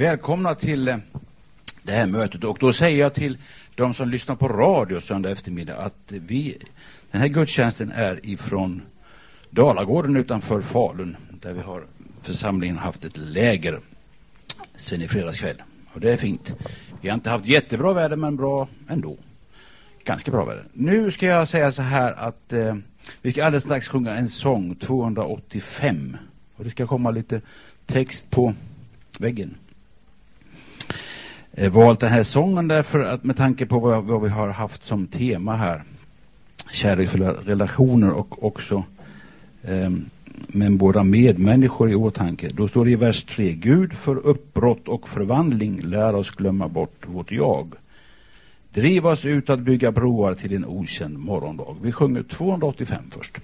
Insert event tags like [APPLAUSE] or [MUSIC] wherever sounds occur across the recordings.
Välkomna till eh, det här mötet och då säger jag till de som lyssnar på radio söndag eftermiddag att vi, den här gudstjänsten är ifrån Dalagården utanför Falun där vi har församlingen haft ett läger sen i fredags kväll. Och det är fint. Vi har inte haft jättebra väder men bra ändå. Ganska bra väder. Nu ska jag säga så här att eh, vi ska alldeles strax sjunga en sång, 285. Och det ska komma lite text på väggen. Eh, valt den här sången därför att med tanke på vad, vad vi har haft som tema här. Kärleksfulla relationer och också eh, med våra medmänniskor i åtanke. Då står det i vers 3. Gud för uppbrott och förvandling lär oss glömma bort vårt jag. Driv oss ut att bygga broar till en okänd morgondag. Vi sjunger 285 först.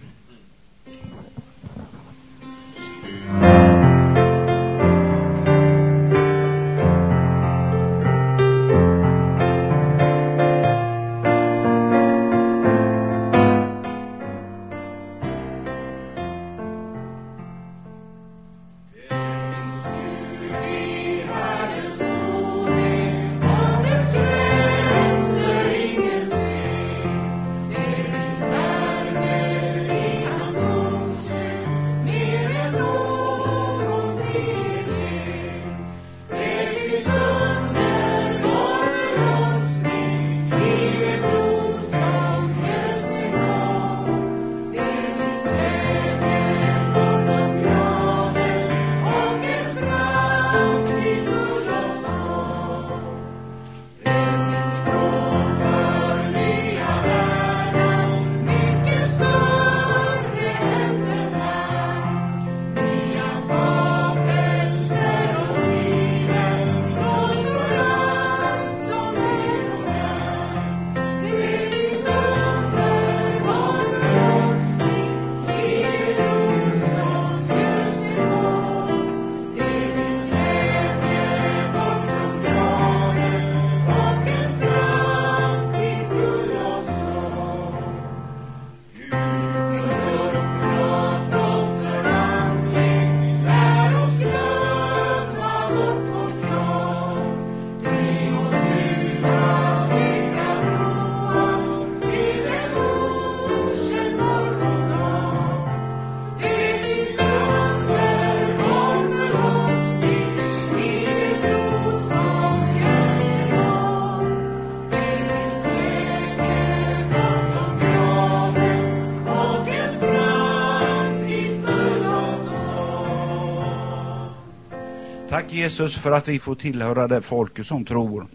Jesus för att vi får tillhöra det folket som tror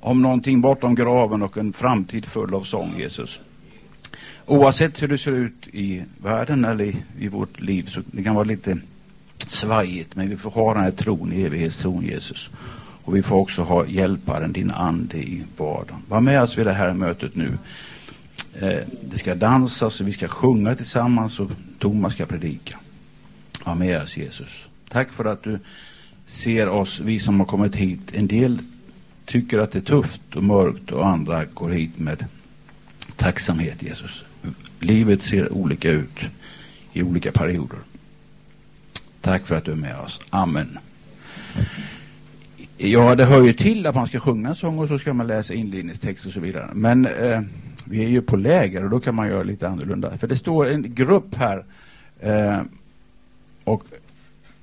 om någonting bortom graven och en framtid full av sång, Jesus. Oavsett hur det ser ut i världen eller i, i vårt liv, så det kan vara lite svajigt, men vi får ha den här tron, evighetstron, Jesus. Och vi får också ha hjälparen, din ande i vardagen. Var med oss vid det här mötet nu. Eh, det ska dansas och vi ska sjunga tillsammans och Thomas ska predika. Var med oss Jesus. Tack för att du ser oss, vi som har kommit hit. En del tycker att det är tufft och mörkt och andra går hit med tacksamhet, Jesus. Livet ser olika ut i olika perioder. Tack för att du är med oss. Amen. Ja, det hör ju till att man ska sjunga en sång och så ska man läsa inledningstext och så vidare. Men eh, vi är ju på läger och då kan man göra lite annorlunda. För det står en grupp här eh, och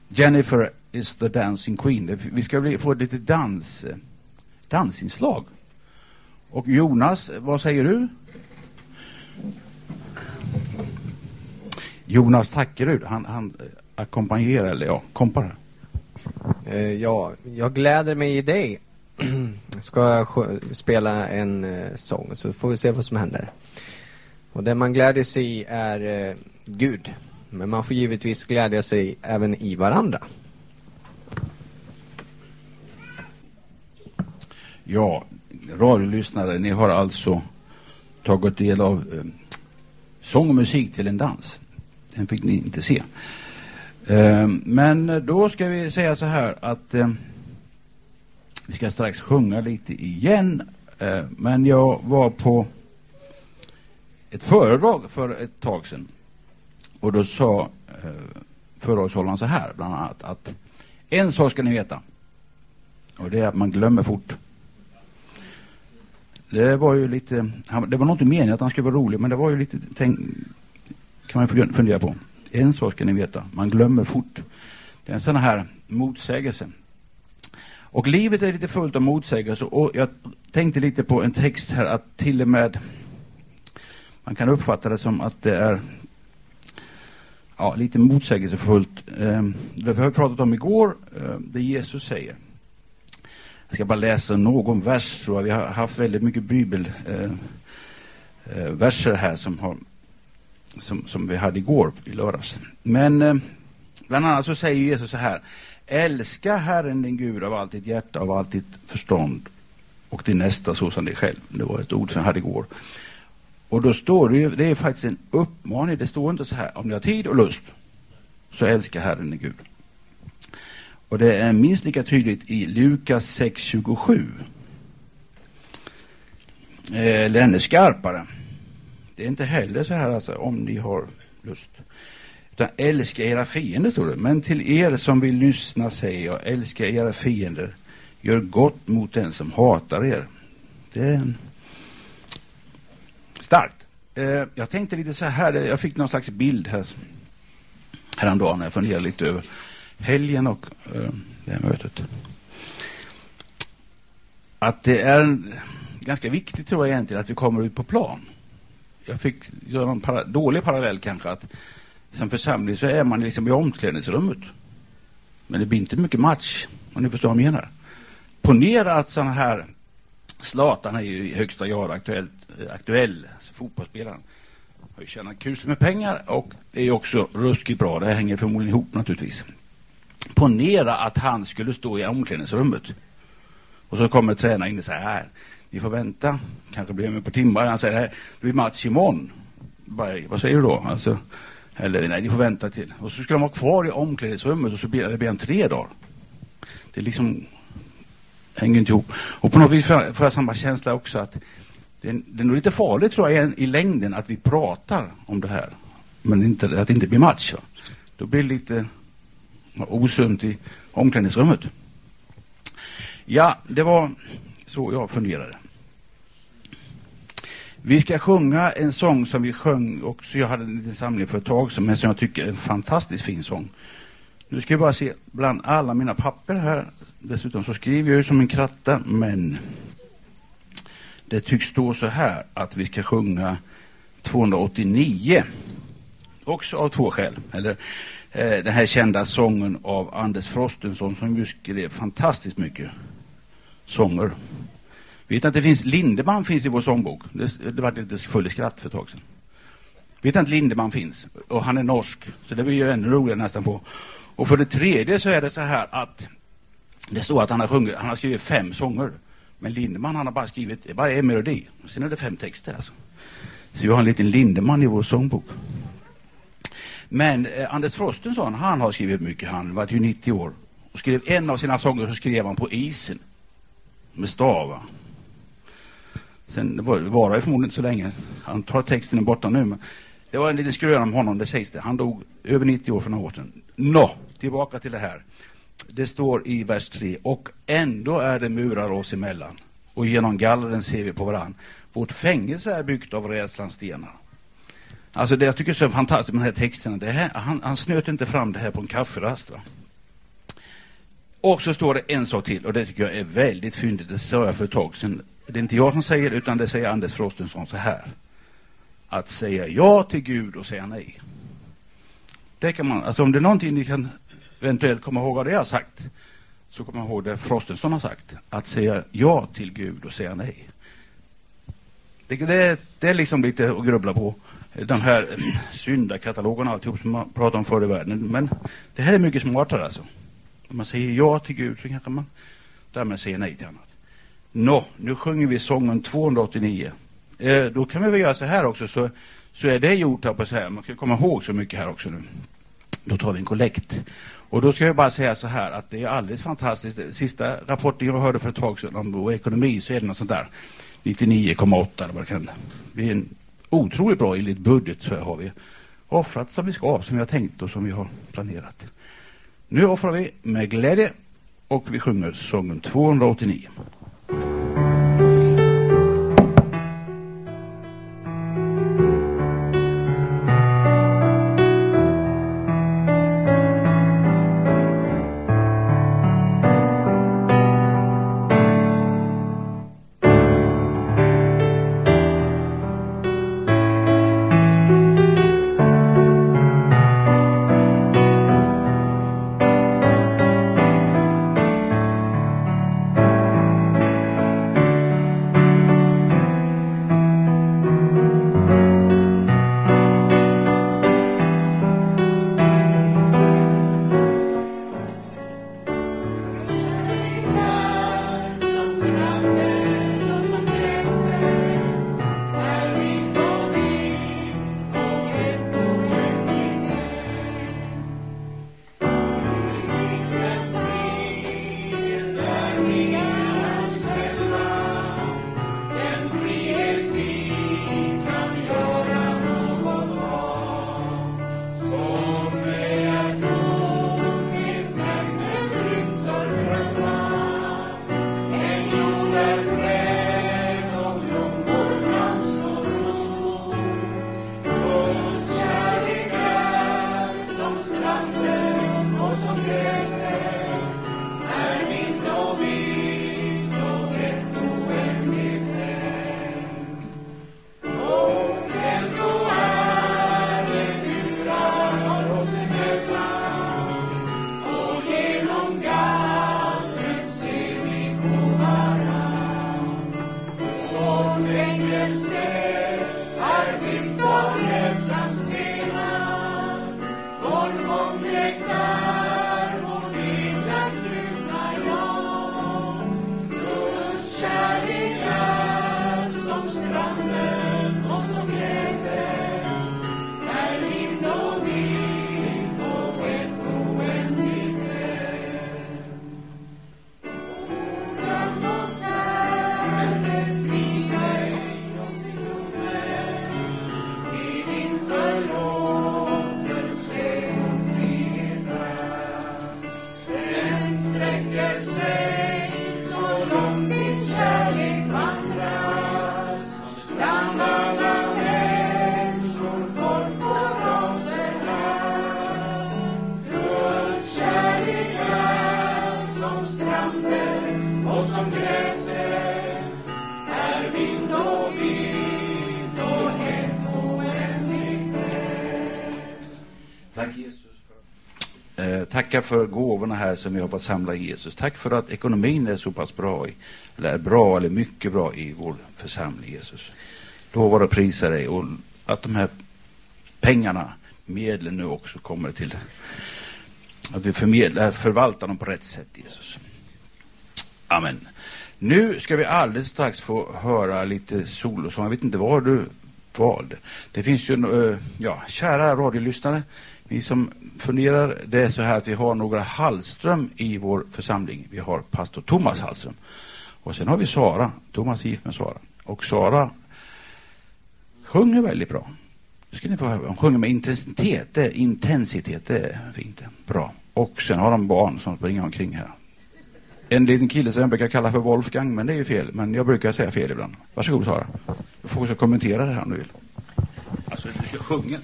Jennifer is the dancing queen. Vi ska bli, få lite dans, dansinslag. Och Jonas, vad säger du? Jonas Tackerud, han, han ackompanjerar, eller ja, kompar. Uh, ja, jag gläder mig i dig. [CLEARS THROAT] ska spela en uh, sång, så får vi se vad som händer. Och det man gläder sig i är uh, Gud. Men man får givetvis glädja sig även i varandra. Ja, radiolyssnare, ni har alltså tagit del av eh, sång och musik till en dans. Den fick ni inte se. Eh, men då ska vi säga så här att eh, vi ska strax sjunga lite igen. Eh, men jag var på ett föredrag för ett tag sedan och då sa eh, föredragshållaren så här, bland annat, att en sak ska ni veta. Och det är att man glömmer fort. Det var ju lite, det var nog inte meningen att han skulle vara rolig, men det var ju lite, tänk, kan man fundera på. En sak ska ni veta, man glömmer fort. Det är en sån här motsägelse. Och livet är lite fullt av motsägelser och jag tänkte lite på en text här att till och med man kan uppfatta det som att det är ja, lite motsägelsefullt. Ehm, det har vi pratat om igår, ehm, det Jesus säger. Jag ska bara läsa någon vers. Tror jag. Vi har haft väldigt mycket bibelverser eh, eh här som, har, som, som vi hade igår i lördags. Men eh, bland annat så säger Jesus så här. Älska Herren din Gud av allt ditt hjärta, av allt ditt förstånd och din nästa så som dig själv. Det var ett ord som jag hade igår. Och då står det ju, det är faktiskt en uppmaning. Det står inte så här, om ni har tid och lust så älska Herren din Gud. Och det är minst lika tydligt i Lukas 6.27. Eller ännu skarpare. Det är inte heller så här alltså, om ni har lust. Utan älska era fiender, står det. Men till er som vill lyssna säger jag, älska era fiender. Gör gott mot den som hatar er. Det är starkt. Eh, jag tänkte lite så här, jag fick någon slags bild här häromdagen när jag funderade lite över helgen och eh, det här mötet. Att det är ganska viktigt tror jag egentligen att vi kommer ut på plan. Jag fick göra en para dålig parallell kanske att som församling så är man liksom i omklädningsrummet. Men det blir inte mycket match, om ni förstår vad jag menar. Ponera att sådana här Zlatan är ju i högsta grad aktuell, eh, aktuell, alltså fotbollsspelaren. Har ju tjänat kusligt med pengar och är också ruskigt bra. Det hänger förmodligen ihop naturligtvis. Ponera att han skulle stå i omklädningsrummet. Och så kommer tränaren in och säger här, ni får vänta, kanske blir med på timmar. Han säger, det blir match imorgon. Bara, vad säger du då? Alltså, eller nej, ni får vänta till. Och så skulle de vara kvar i omklädningsrummet och så blir det en tre dagar. Det liksom hänger inte ihop. Och på något vis får jag samma känsla också att det är, det är nog lite farligt tror jag i längden att vi pratar om det här. Men inte, att det inte blir match. Då blir det lite osunt i omklädningsrummet. Ja, det var så jag funderade. Vi ska sjunga en sång som vi sjöng också. Jag hade en liten samling för ett tag sedan, som jag tycker är en fantastiskt fin sång. Nu ska vi bara se bland alla mina papper här. Dessutom så skriver jag ju som en kratta, men det tycks stå så här att vi ska sjunga 289. Också av två skäl. Eller Eh, den här kända sången av Anders Frostenson som ju skrev fantastiskt mycket sånger. Vet att det finns, Lindeman finns i vår sångbok. Det, det var lite full i skratt för ett tag sedan. Vet att Lindeman finns och han är norsk, så det blir ju ännu roligare nästan på. Och för det tredje så är det så här att det står att han har, sjungit, han har skrivit fem sånger. Men Lindeman han har bara skrivit, bara en melodi. Sen är det fem texter alltså. Så vi har en liten Lindeman i vår sångbok. Men eh, Anders Frostenson, han har skrivit mycket. Han var ju 90 år. Och skrev en av sina sånger så skrev han på isen. Med stava. Sen var, var det förmodligen inte så länge. Han tar texten är borta nu. Men det var en liten skröna om honom, det sägs det. Han dog över 90 år för några år sedan. Nå, tillbaka till det här. Det står i vers 3. Och ändå är det murar oss emellan. Och genom gallren ser vi på varann. Vårt fängelse är byggt av rädslans stenar. Alltså det jag tycker är så fantastiskt med de här texterna, det här, han, han snöt inte fram det här på en kafferast. Va? Och så står det en sak till och det tycker jag är väldigt fyndigt. Det sa jag för ett tag sedan. Det är inte jag som säger utan det säger Anders Frostenson så här. Att säga ja till Gud och säga nej. Det kan man, alltså om det är någonting ni kan eventuellt komma ihåg av det jag har sagt så kommer jag ihåg det Frostenson har sagt. Att säga ja till Gud och säga nej. Det, det, det är liksom lite att grubbla på. De här syndakatalogerna och alltihop som man pratade om förr i världen. Men det här är mycket smartare alltså. Om man säger ja till Gud så kanske man därmed säger nej till annat. Nå, nu sjunger vi sången 289. Eh, då kan vi väl göra så här också så, så är det gjort här på så här. Man ska komma ihåg så mycket här också nu. Då tar vi en kollekt. Och då ska jag bara säga så här att det är alldeles fantastiskt. Sista rapporten jag hörde för ett tag sedan om vår ekonomi så är det något sånt där 99,8 eller vad det kan Vi är en otroligt bra enligt budget så har vi offrat som vi ska, som vi har tänkt och som vi har planerat. Nu offrar vi med glädje och vi sjunger sången 289. Tacka för gåvorna här som vi har fått samla i Jesus. Tack för att ekonomin är så pass bra, i, eller är bra eller mycket bra i vår församling Jesus. Lovar och prisar dig och att de här pengarna, medlen nu också kommer till att vi förmedlar, förvaltar dem på rätt sätt Jesus. Amen. Nu ska vi alldeles strax få höra lite solosång. Jag vet inte vad du valde. Det finns ju, eh, ja, kära radiolyssnare, ni som funderar, det är så här att vi har några Hallström i vår församling. Vi har pastor Thomas Hallström. Och sen har vi Sara. Thomas är gift med Sara. Och Sara sjunger väldigt bra. Nu ska ni få höra. Hon sjunger med intensitet. Det är intensitet, det är fint. Bra. Och sen har de barn som springer omkring här. En liten kille som jag brukar kalla för Wolfgang, men det är ju fel. Men jag brukar säga fel ibland. Varsågod Sara. Du får också kommentera det här om du vill. Alltså, du ska sjunga.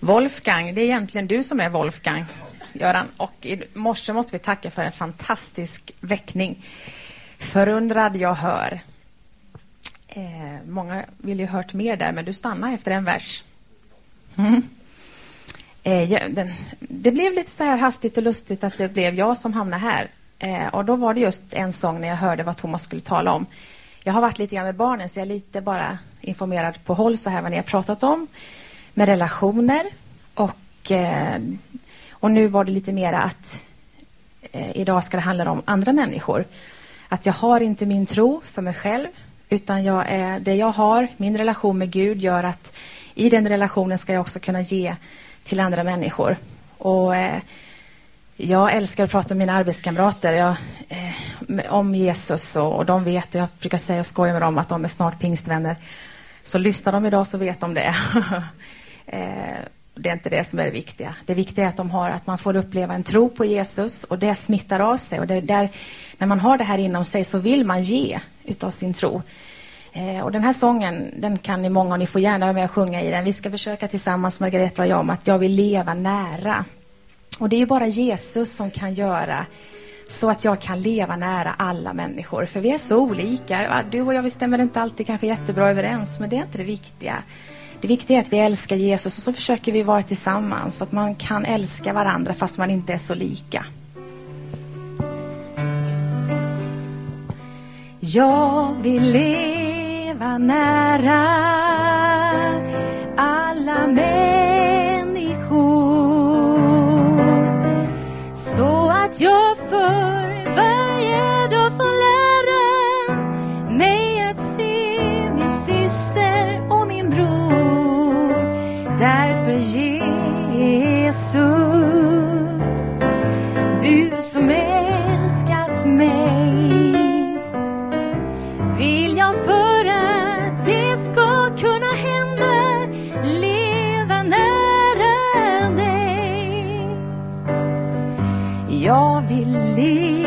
Wolfgang, det är egentligen du som är Wolfgang, Göran. Och i morse måste vi tacka för en fantastisk väckning. Förundrad jag hör. Eh, många vill ju hört mer där, men du stannar efter en vers. Mm. Eh, ja, den, det blev lite så här hastigt och lustigt att det blev jag som hamnade här. Eh, och då var det just en sång när jag hörde vad Thomas skulle tala om. Jag har varit lite grann med barnen, så jag är lite bara informerad på håll så här vad ni har pratat om med relationer. Och, eh, och nu var det lite mer att eh, idag ska det handla om andra människor. Att jag har inte min tro för mig själv, utan jag är, det jag har, min relation med Gud, gör att i den relationen ska jag också kunna ge till andra människor. Och eh, jag älskar att prata med mina arbetskamrater jag, eh, om Jesus och, och, de vet, jag brukar säga och skoja med dem att de är snart pingstvänner. Så lyssnar de idag så vet de det. [LAUGHS] Eh, Det är inte det som är det viktiga. Det viktiga är att, de har, att man får uppleva en tro på Jesus och det smittar av sig. Och det där, när man har det här inom sig så vill man ge utav sin tro. Eh, och den här sången den kan ni många och ni får gärna vara med och sjunga i den. Vi ska försöka tillsammans, Margareta och jag, om att jag vill leva nära. Och det är ju bara Jesus som kan göra så att jag kan leva nära alla människor. För vi är så olika. Du och jag vi stämmer inte alltid kanske jättebra överens, men det är inte det viktiga. Det viktiga är att vi älskar Jesus och så försöker vi vara tillsammans så att man kan älska varandra fast man inte är så lika. Jag vill leva nära Jag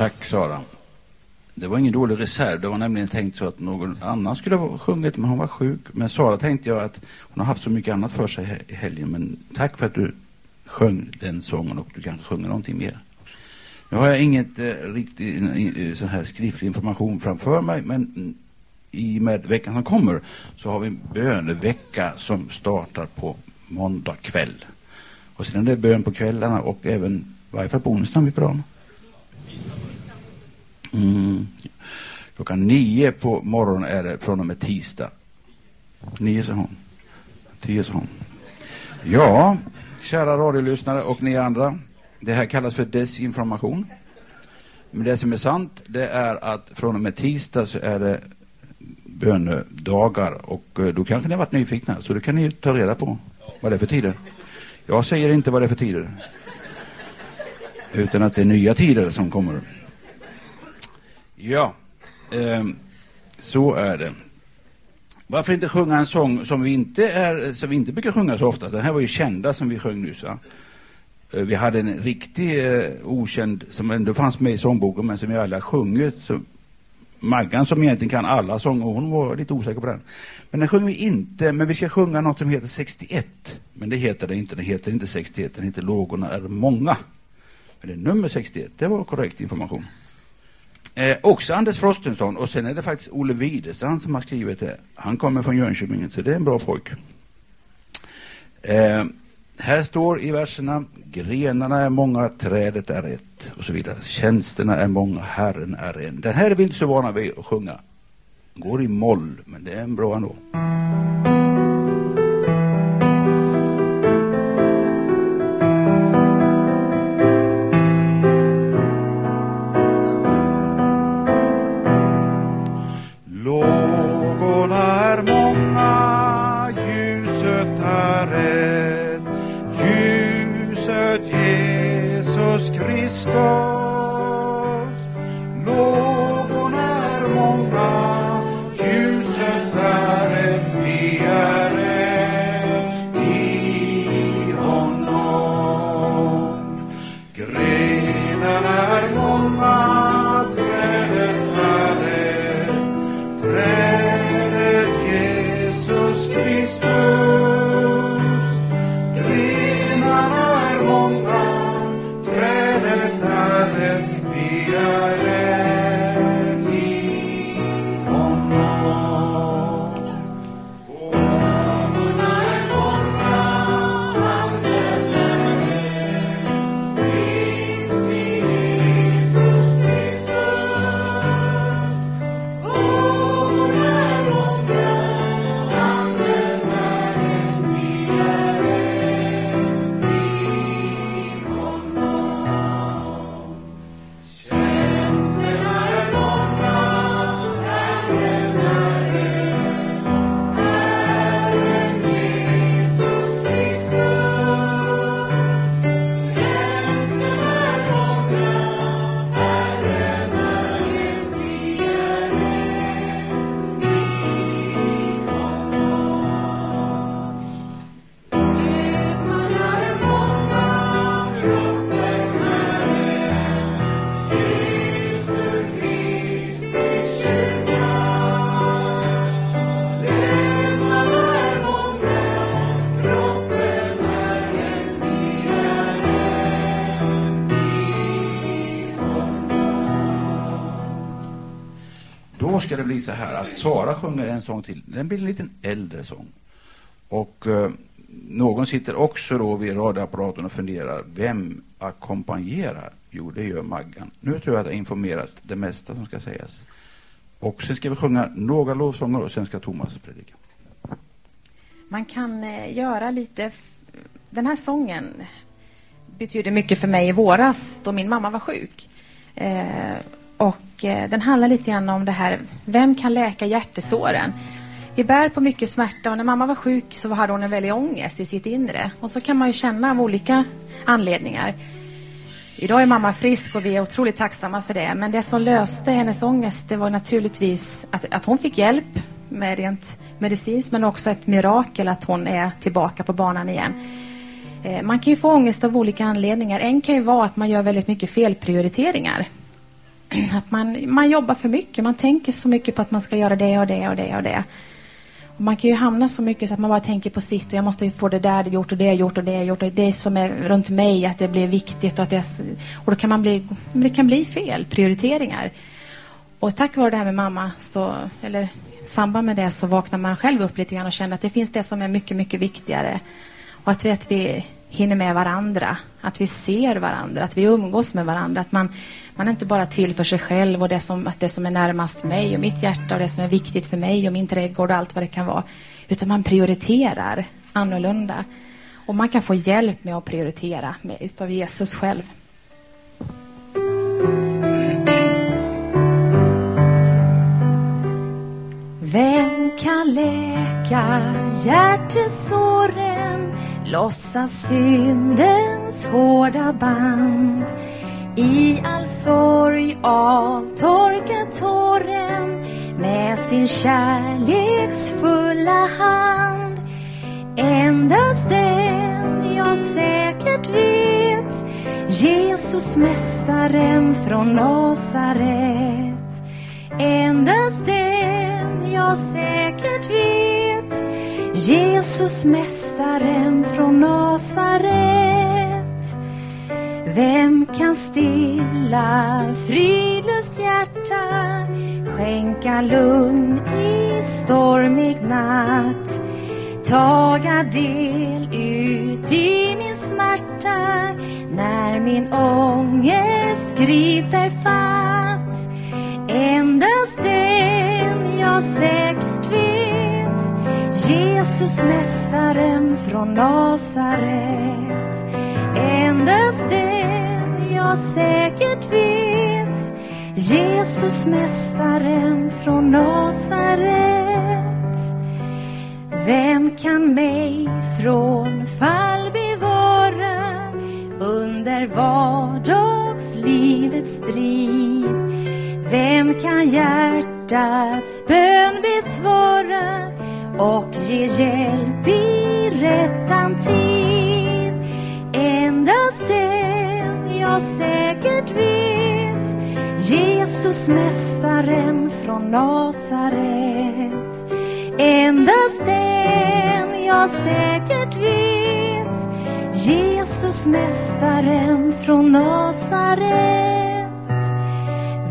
Tack Sara. Det var ingen dålig reserv. Det var nämligen tänkt så att någon annan skulle ha sjungit, men hon var sjuk. Men Sara tänkte jag att hon har haft så mycket annat för sig i helgen. Men tack för att du sjöng den sången och du kanske sjunger någonting mer. Nu har jag inget eh, riktigt eh, så här skriftlig information framför mig, men i och med veckan som kommer så har vi en bönevecka som startar på måndag kväll. Och sen är det bön på kvällarna och även, varje fall på onsdagen vi pratar om. Mm. Klockan nio på morgonen är det från och med tisdag. Nio sa hon. Tio sa hon. Ja, kära radiolyssnare och ni andra. Det här kallas för desinformation. Men det som är sant, det är att från och med tisdag så är det bönedagar och eh, då kanske ni har varit nyfikna, så då kan ni ju ta reda på vad det är för tider. Jag säger inte vad det är för tider. Utan att det är nya tider som kommer. Ja, eh, så är det. Varför inte sjunga en sång som vi inte, är, som vi inte brukar sjunga så ofta? Den här var ju kända som vi sjöng nyss. Va? Eh, vi hade en riktig eh, okänd som ändå fanns med i sångboken men som vi alla sjungit. Så Maggan som egentligen kan alla sånger, hon var lite osäker på den. Men den sjunger vi inte, men vi ska sjunga något som heter 61. Men det heter det inte, den heter inte 61, den heter Lågorna är många. Men det är nummer 61, det var korrekt information. Eh, också Anders Frostenson och sen är det faktiskt Olle Widerstrand som har skrivit det. Han kommer från Jönköping, så det är en bra pojk. Eh, här står i verserna, grenarna är många, trädet är ett och så vidare. Tjänsterna är många, Herren är en. Den här är vi inte så vana vid att sjunga. Går i moll, men det är en bra ändå. Jesus Kristus. Då så här att Sara sjunger en sång till. Den blir en liten äldre sång. Och eh, någon sitter också då vid radioapparaten och funderar, vem ackompanjerar? Jo, det gör Maggan. Nu tror jag att jag har informerat det mesta som ska sägas. Och sen ska vi sjunga några lovsånger och sen ska Thomas predika. Man kan eh, göra lite... Den här sången betyder mycket för mig i våras då min mamma var sjuk. Eh, och eh, den handlar lite grann om det här, vem kan läka hjärtesåren? Vi bär på mycket smärta och när mamma var sjuk så hade hon en väldig ångest i sitt inre. Och så kan man ju känna av olika anledningar. Idag är mamma frisk och vi är otroligt tacksamma för det. Men det som löste hennes ångest det var naturligtvis att, att hon fick hjälp med rent medicinskt men också ett mirakel att hon är tillbaka på banan igen. Eh, man kan ju få ångest av olika anledningar. En kan ju vara att man gör väldigt mycket felprioriteringar. [CLEARS THROAT] Att man, man jobbar för mycket. Man tänker så mycket på att man ska göra det och det och det och det. Och man kan ju hamna så mycket så att man bara tänker på sitt och jag måste ju få det där gjort och det gjort och det gjort och det som är runt mig att det blir viktigt och att det och då kan man bli, det kan bli fel prioriteringar. Och tack vare det här med mamma så, eller i samband med det så vaknar man själv upp lite grann och känner att det finns det som är mycket, mycket viktigare. Och att vi, att vi hinner med varandra, att vi ser varandra, att vi umgås med varandra, att man, man är inte bara till för sig själv och det som, det som är närmast mig och mitt hjärta och det som är viktigt för mig och min trädgård och allt vad det kan vara. Utan man prioriterar annorlunda. Och man kan få hjälp med att prioritera med, utav Jesus själv. Vem kan läka hjärtesåren, lossa syndens hårda band? I all sorg avtorka tåren med sin kärleksfulla hand. Endast den jag säkert vet, Jesus mästaren från Nasaret. Endast den jag säkert vet Jesus mästaren från Nasaret vem kan stilla fridlöst hjärta skänka lugn i stormig natt? Taga del ut i min smärta när min ångest griper fatt. Endast den jag säkert vet Jesus mästaren från Nasaret. Endast den jag säkert vet Jesus mästaren från Nasaret Vem kan mig från fall bevara under vardagslivets strid? Vem kan hjärtats bön besvara och ge hjälp i rättan tid? Endast det jag säkert vet. Jesus mästaren från Nasaret. Endast den jag säkert vet. Jesus mästaren från Nasaret.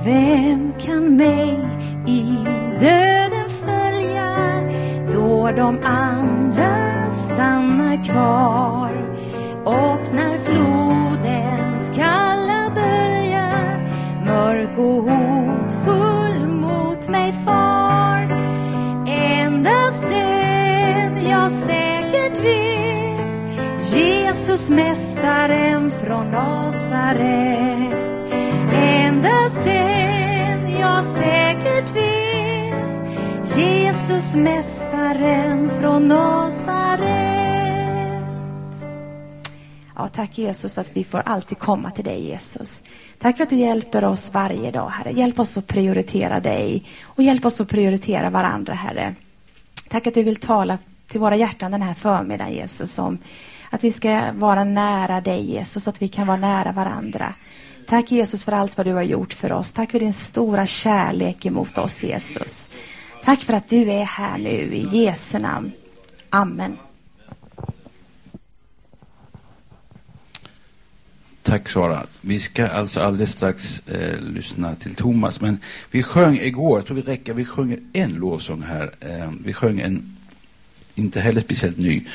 Vem kan mig i döden följa då de andra stannar kvar och när floden kalla bölja mörk och hotfull mot mig far. Endast den jag säkert vet Jesus mästaren från Nasaret. Endast den jag säkert vet Jesus mästaren från Nasaret. Ja, tack Jesus att vi får alltid komma till dig Jesus. Tack för att du hjälper oss varje dag Herre. Hjälp oss att prioritera dig och hjälp oss att prioritera varandra Herre. Tack att du vill tala till våra hjärtan den här förmiddagen Jesus om att vi ska vara nära dig Jesus, att vi kan vara nära varandra. Tack Jesus för allt vad du har gjort för oss. Tack för din stora kärlek emot oss Jesus. Tack för att du är här nu i Jesu namn. Amen. Tack Sara. Vi ska alltså alldeles strax eh, lyssna till Thomas. Men vi sjöng igår, jag tror vi räcker, vi sjunger en lovsång här. Eh, vi sjöng en, inte heller speciellt ny.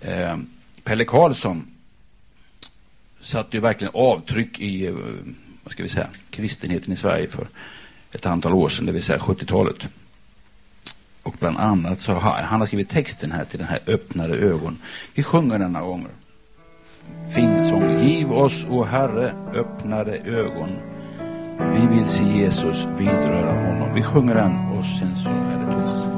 Eh, Pelle Karlsson satte ju verkligen avtryck i, eh, vad ska vi säga, kristenheten i Sverige för ett antal år sedan, det vill säga 70-talet. Och bland annat så har han har skrivit texten här till den här öppnade ögon. Vi sjunger denna gånger fin sång. Giv oss, o Herre, öppnade ögon. Vi vill se Jesus, vidröra honom. Vi sjunger den och sen så är det Thomas.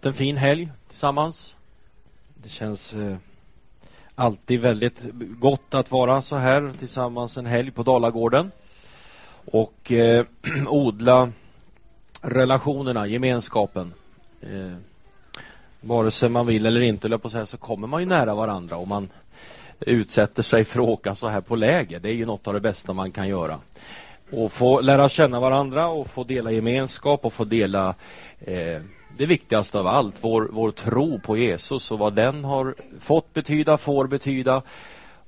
Haft en fin helg tillsammans. Det känns eh, alltid väldigt gott att vara så här tillsammans en helg på Dalagården och eh, [CLEARS THROAT] odla relationerna, gemenskapen. Eh, vare sig man vill eller inte, på säga, så kommer man ju nära varandra och man utsätter sig för att åka så här på läger. Det är ju något av det bästa man kan göra. Och få lära känna varandra och få dela gemenskap och få dela eh, det viktigaste av allt, vår, vår tro på Jesus och vad den har fått betyda, får betyda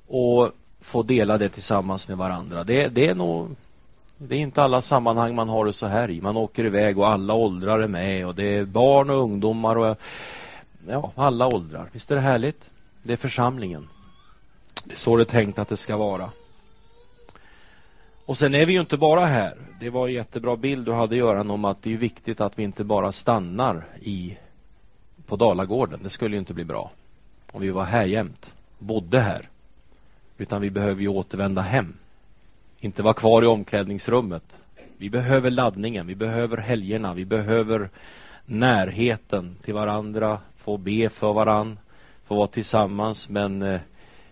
och få dela det tillsammans med varandra. Det, det är nog det är inte alla sammanhang man har det så här i. Man åker iväg och alla åldrar är med och det är barn och ungdomar och ja, alla åldrar. Visst är det härligt? Det är församlingen. Det är så det är tänkt att det ska vara. Och sen är vi ju inte bara här. Det var en jättebra bild du hade Göran om att det är viktigt att vi inte bara stannar i på Dalagården. Det skulle ju inte bli bra om vi var här jämt, bodde här. Utan vi behöver ju återvända hem. Inte vara kvar i omklädningsrummet. Vi behöver laddningen, vi behöver helgerna, vi behöver närheten till varandra, få be för varann, få vara tillsammans. Men eh,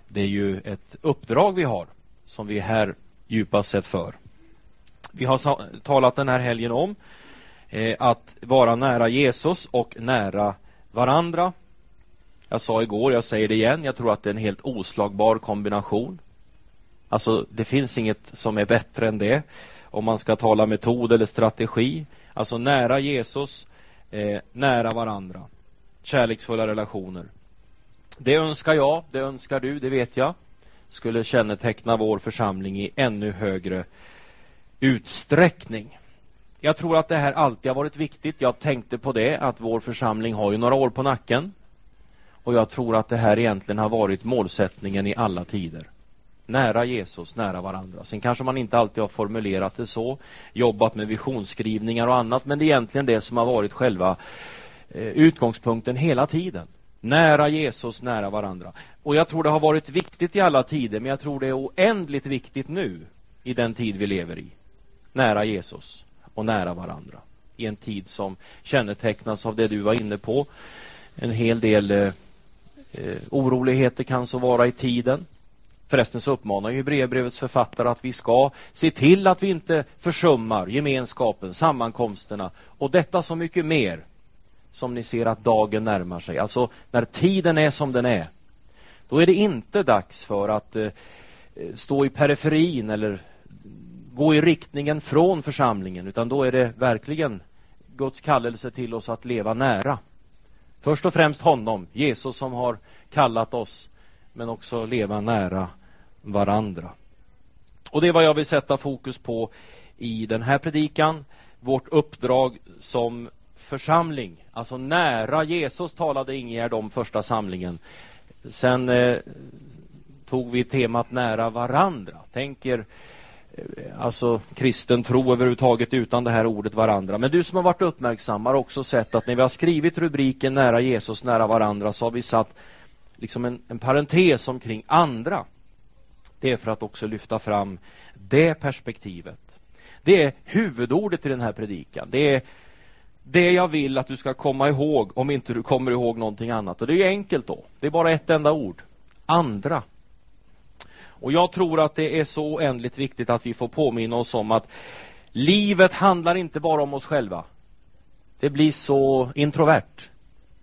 det är ju ett uppdrag vi har som vi är här djupast sett för. Vi har talat den här helgen om eh, att vara nära Jesus och nära varandra. Jag sa igår, jag säger det igen, jag tror att det är en helt oslagbar kombination. Alltså, det finns inget som är bättre än det om man ska tala metod eller strategi. Alltså nära Jesus, eh, nära varandra. Kärleksfulla relationer. Det önskar jag, det önskar du, det vet jag skulle känneteckna vår församling i ännu högre utsträckning. Jag tror att det här alltid har varit viktigt. Jag tänkte på det, att vår församling har ju några år på nacken. Och jag tror att det här egentligen har varit målsättningen i alla tider. Nära Jesus, nära varandra. Sen kanske man inte alltid har formulerat det så, jobbat med visionsskrivningar och annat, men det är egentligen det som har varit själva eh, utgångspunkten hela tiden. Nära Jesus, nära varandra. Och jag tror det har varit viktigt i alla tider, men jag tror det är oändligt viktigt nu i den tid vi lever i. Nära Jesus och nära varandra. I en tid som kännetecknas av det du var inne på. En hel del eh, eh oroligheter kan så vara i tiden. Förresten så uppmanar ju brevbrevets författare att vi ska se till att vi inte försummar gemenskapen, sammankomsterna och detta så mycket mer som ni ser att dagen närmar sig. Alltså när tiden är som den är. Då är det inte dags för att eh, stå i periferin eller gå i riktningen från församlingen utan då är det verkligen Guds kallelse till oss att leva nära. Först och främst honom, Jesus som har kallat oss men också leva nära varandra. Och det är vad jag vill sätta fokus på i den här predikan. Vårt uppdrag som församling, alltså nära Jesus talade Ingegerd om första samlingen. Sen eh, tog vi temat nära varandra. Tänker eh, alltså kristen tro överhuvudtaget utan det här ordet varandra. Men du som har varit uppmärksam har också sett att när vi har skrivit rubriken nära Jesus, nära varandra så har vi satt liksom en, en parentes omkring andra. Det är för att också lyfta fram det perspektivet. Det är huvudordet i den här predikan. Det är det jag vill att du ska komma ihåg om inte du kommer ihåg någonting annat. Och det är enkelt då. Det är bara ett enda ord. Andra. Och jag tror att det är så oändligt viktigt att vi får påminna oss om att livet handlar inte bara om oss själva. Det blir så introvert.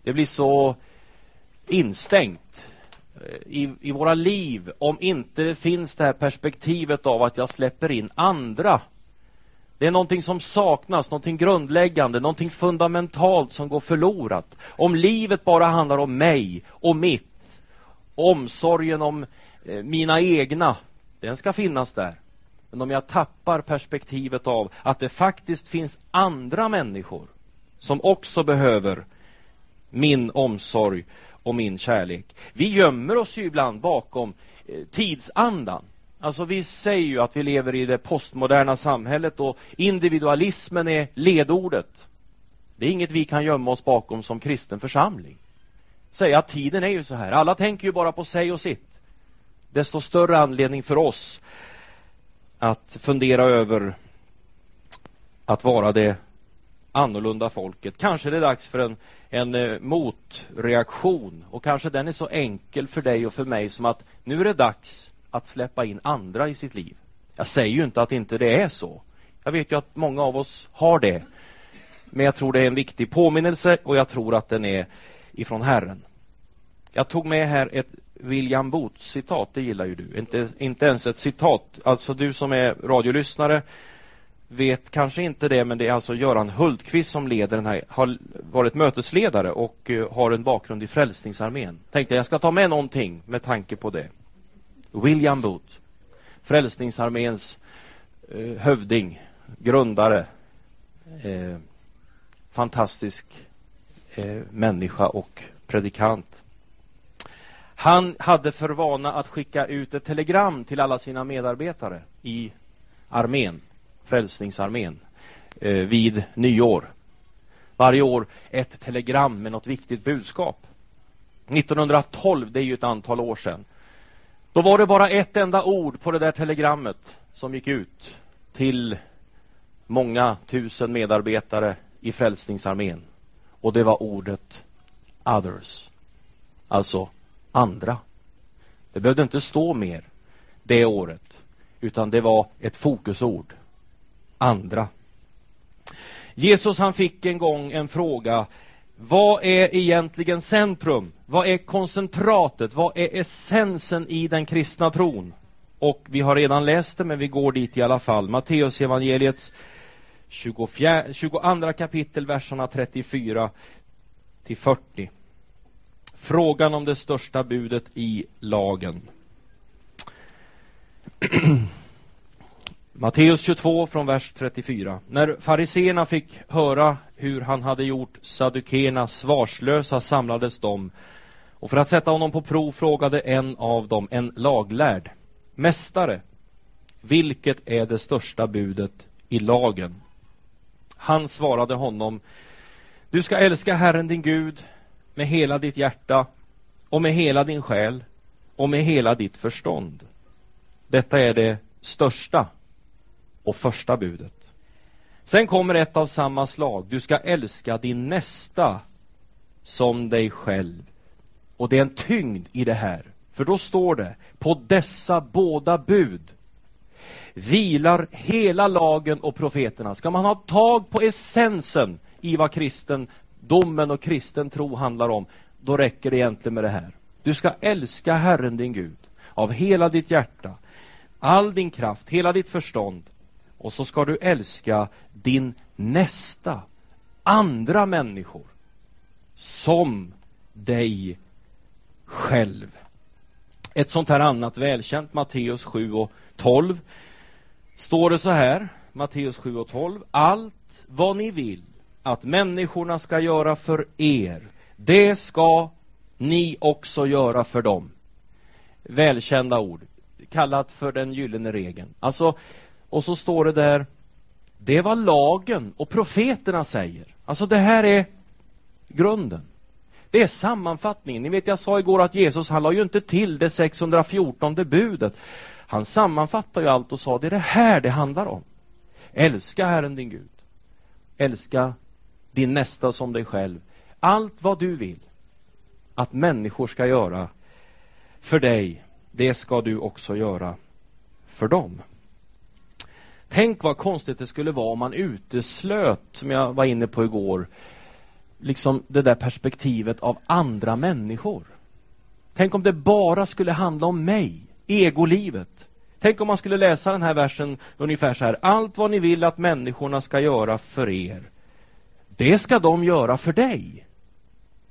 Det blir så instängt eh, i, i våra liv om inte det finns det här perspektivet av att jag släpper in andra det är någonting som saknas, någonting grundläggande, någonting fundamentalt som går förlorat. Om livet bara handlar om mig och mitt, omsorgen om eh, mina egna, den ska finnas där. Men om jag tappar perspektivet av att det faktiskt finns andra människor som också behöver min omsorg och min kärlek. Vi gömmer oss ju ibland bakom eh, tidsandan. Alltså vi säger ju att vi lever i det postmoderna samhället och individualismen är ledordet. Det är inget vi kan gömma oss bakom som kristen församling. Säga att tiden är ju så här. Alla tänker ju bara på sig och sitt. Desto större anledning för oss att fundera över att vara det annorlunda folket. Kanske det är dags för en, en eh, motreaktion och kanske den är så enkel för dig och för mig som att nu är det dags att släppa in andra i sitt liv. Jag säger ju inte att inte det är så. Jag vet ju att många av oss har det. Men jag tror det är en viktig påminnelse och jag tror att den är ifrån Herren. Jag tog med här ett William Booth-citat, det gillar ju du. Inte, inte ens ett citat. Alltså du som är radiolyssnare vet kanske inte det, men det är alltså Göran Hultqvist som leder den här, har varit mötesledare och eh, har en bakgrund i Frälsningsarmén. Tänkte jag ska ta med någonting med tanke på det. William Booth, Frälsningsarméns eh, hövding, grundare, Eh, fantastisk eh, människa och predikant. Han hade för vana att skicka ut ett telegram till alla sina medarbetare i armén, Frälsningsarmén, eh, vid nyår. Varje år ett telegram med något viktigt budskap. 1912, det är ju ett antal år sedan, då var det bara ett enda ord på det där telegrammet som gick ut till många tusen medarbetare i Frälsningsarmén. Och det var ordet others. Alltså andra. Det behövde inte stå mer det året, utan det var ett fokusord. Andra. Jesus han fick en gång en fråga. Vad är egentligen centrum? Vad är koncentratet? Vad är essensen i den kristna tron? Och vi har redan läst det, men vi går dit i alla fall. Matteus evangeliets 24, 22 kapitel, verserna 34 till 40. Frågan om det största budet i lagen. [CLEARS THROAT] Matteus 22 från vers 34. När fariseerna fick höra hur han hade gjort saddukeerna svarslösa samlades de och för att sätta honom på prov frågade en av dem, en laglärd. Mästare, vilket är det största budet i lagen? Han svarade honom, du ska älska Herren din Gud med hela ditt hjärta och med hela din själ och med hela ditt förstånd. Detta är det största och första budet. Sen kommer ett av samma slag. Du ska älska din nästa som dig själv. Och det är en tyngd i det här. För då står det, på dessa båda bud vilar hela lagen och profeterna. Ska man ha tag på essensen i vad kristendomen och kristen tro handlar om, då räcker det egentligen med det här. Du ska älska Herren din Gud av hela ditt hjärta, all din kraft, hela ditt förstånd. Och så ska du älska din nästa, andra människor, som dig själv. Ett sånt här annat välkänt, Matteus 7 och 12, står det så här, Matteus 7 och 12. Allt vad ni vill att människorna ska göra för er, det ska ni också göra för dem. Välkända ord, kallat för den gyllene regeln. Alltså, och så står det där, det är vad lagen och profeterna säger. Alltså det här är grunden. Det är sammanfattningen. Ni vet, jag sa igår att Jesus, han la ju inte till det 614 budet. Han sammanfattar ju allt och sa, det är det här det handlar om. Älska Herren din Gud. Älska din nästa som dig själv. Allt vad du vill att människor ska göra för dig, det ska du också göra för dem. Tänk vad konstigt det skulle vara om man uteslöt, som jag var inne på igår, liksom det där perspektivet av andra människor. Tänk om det bara skulle handla om mig, egolivet. Tänk om man skulle läsa den här versen ungefär så här. Allt vad ni vill att människorna ska göra för er, det ska de göra för dig.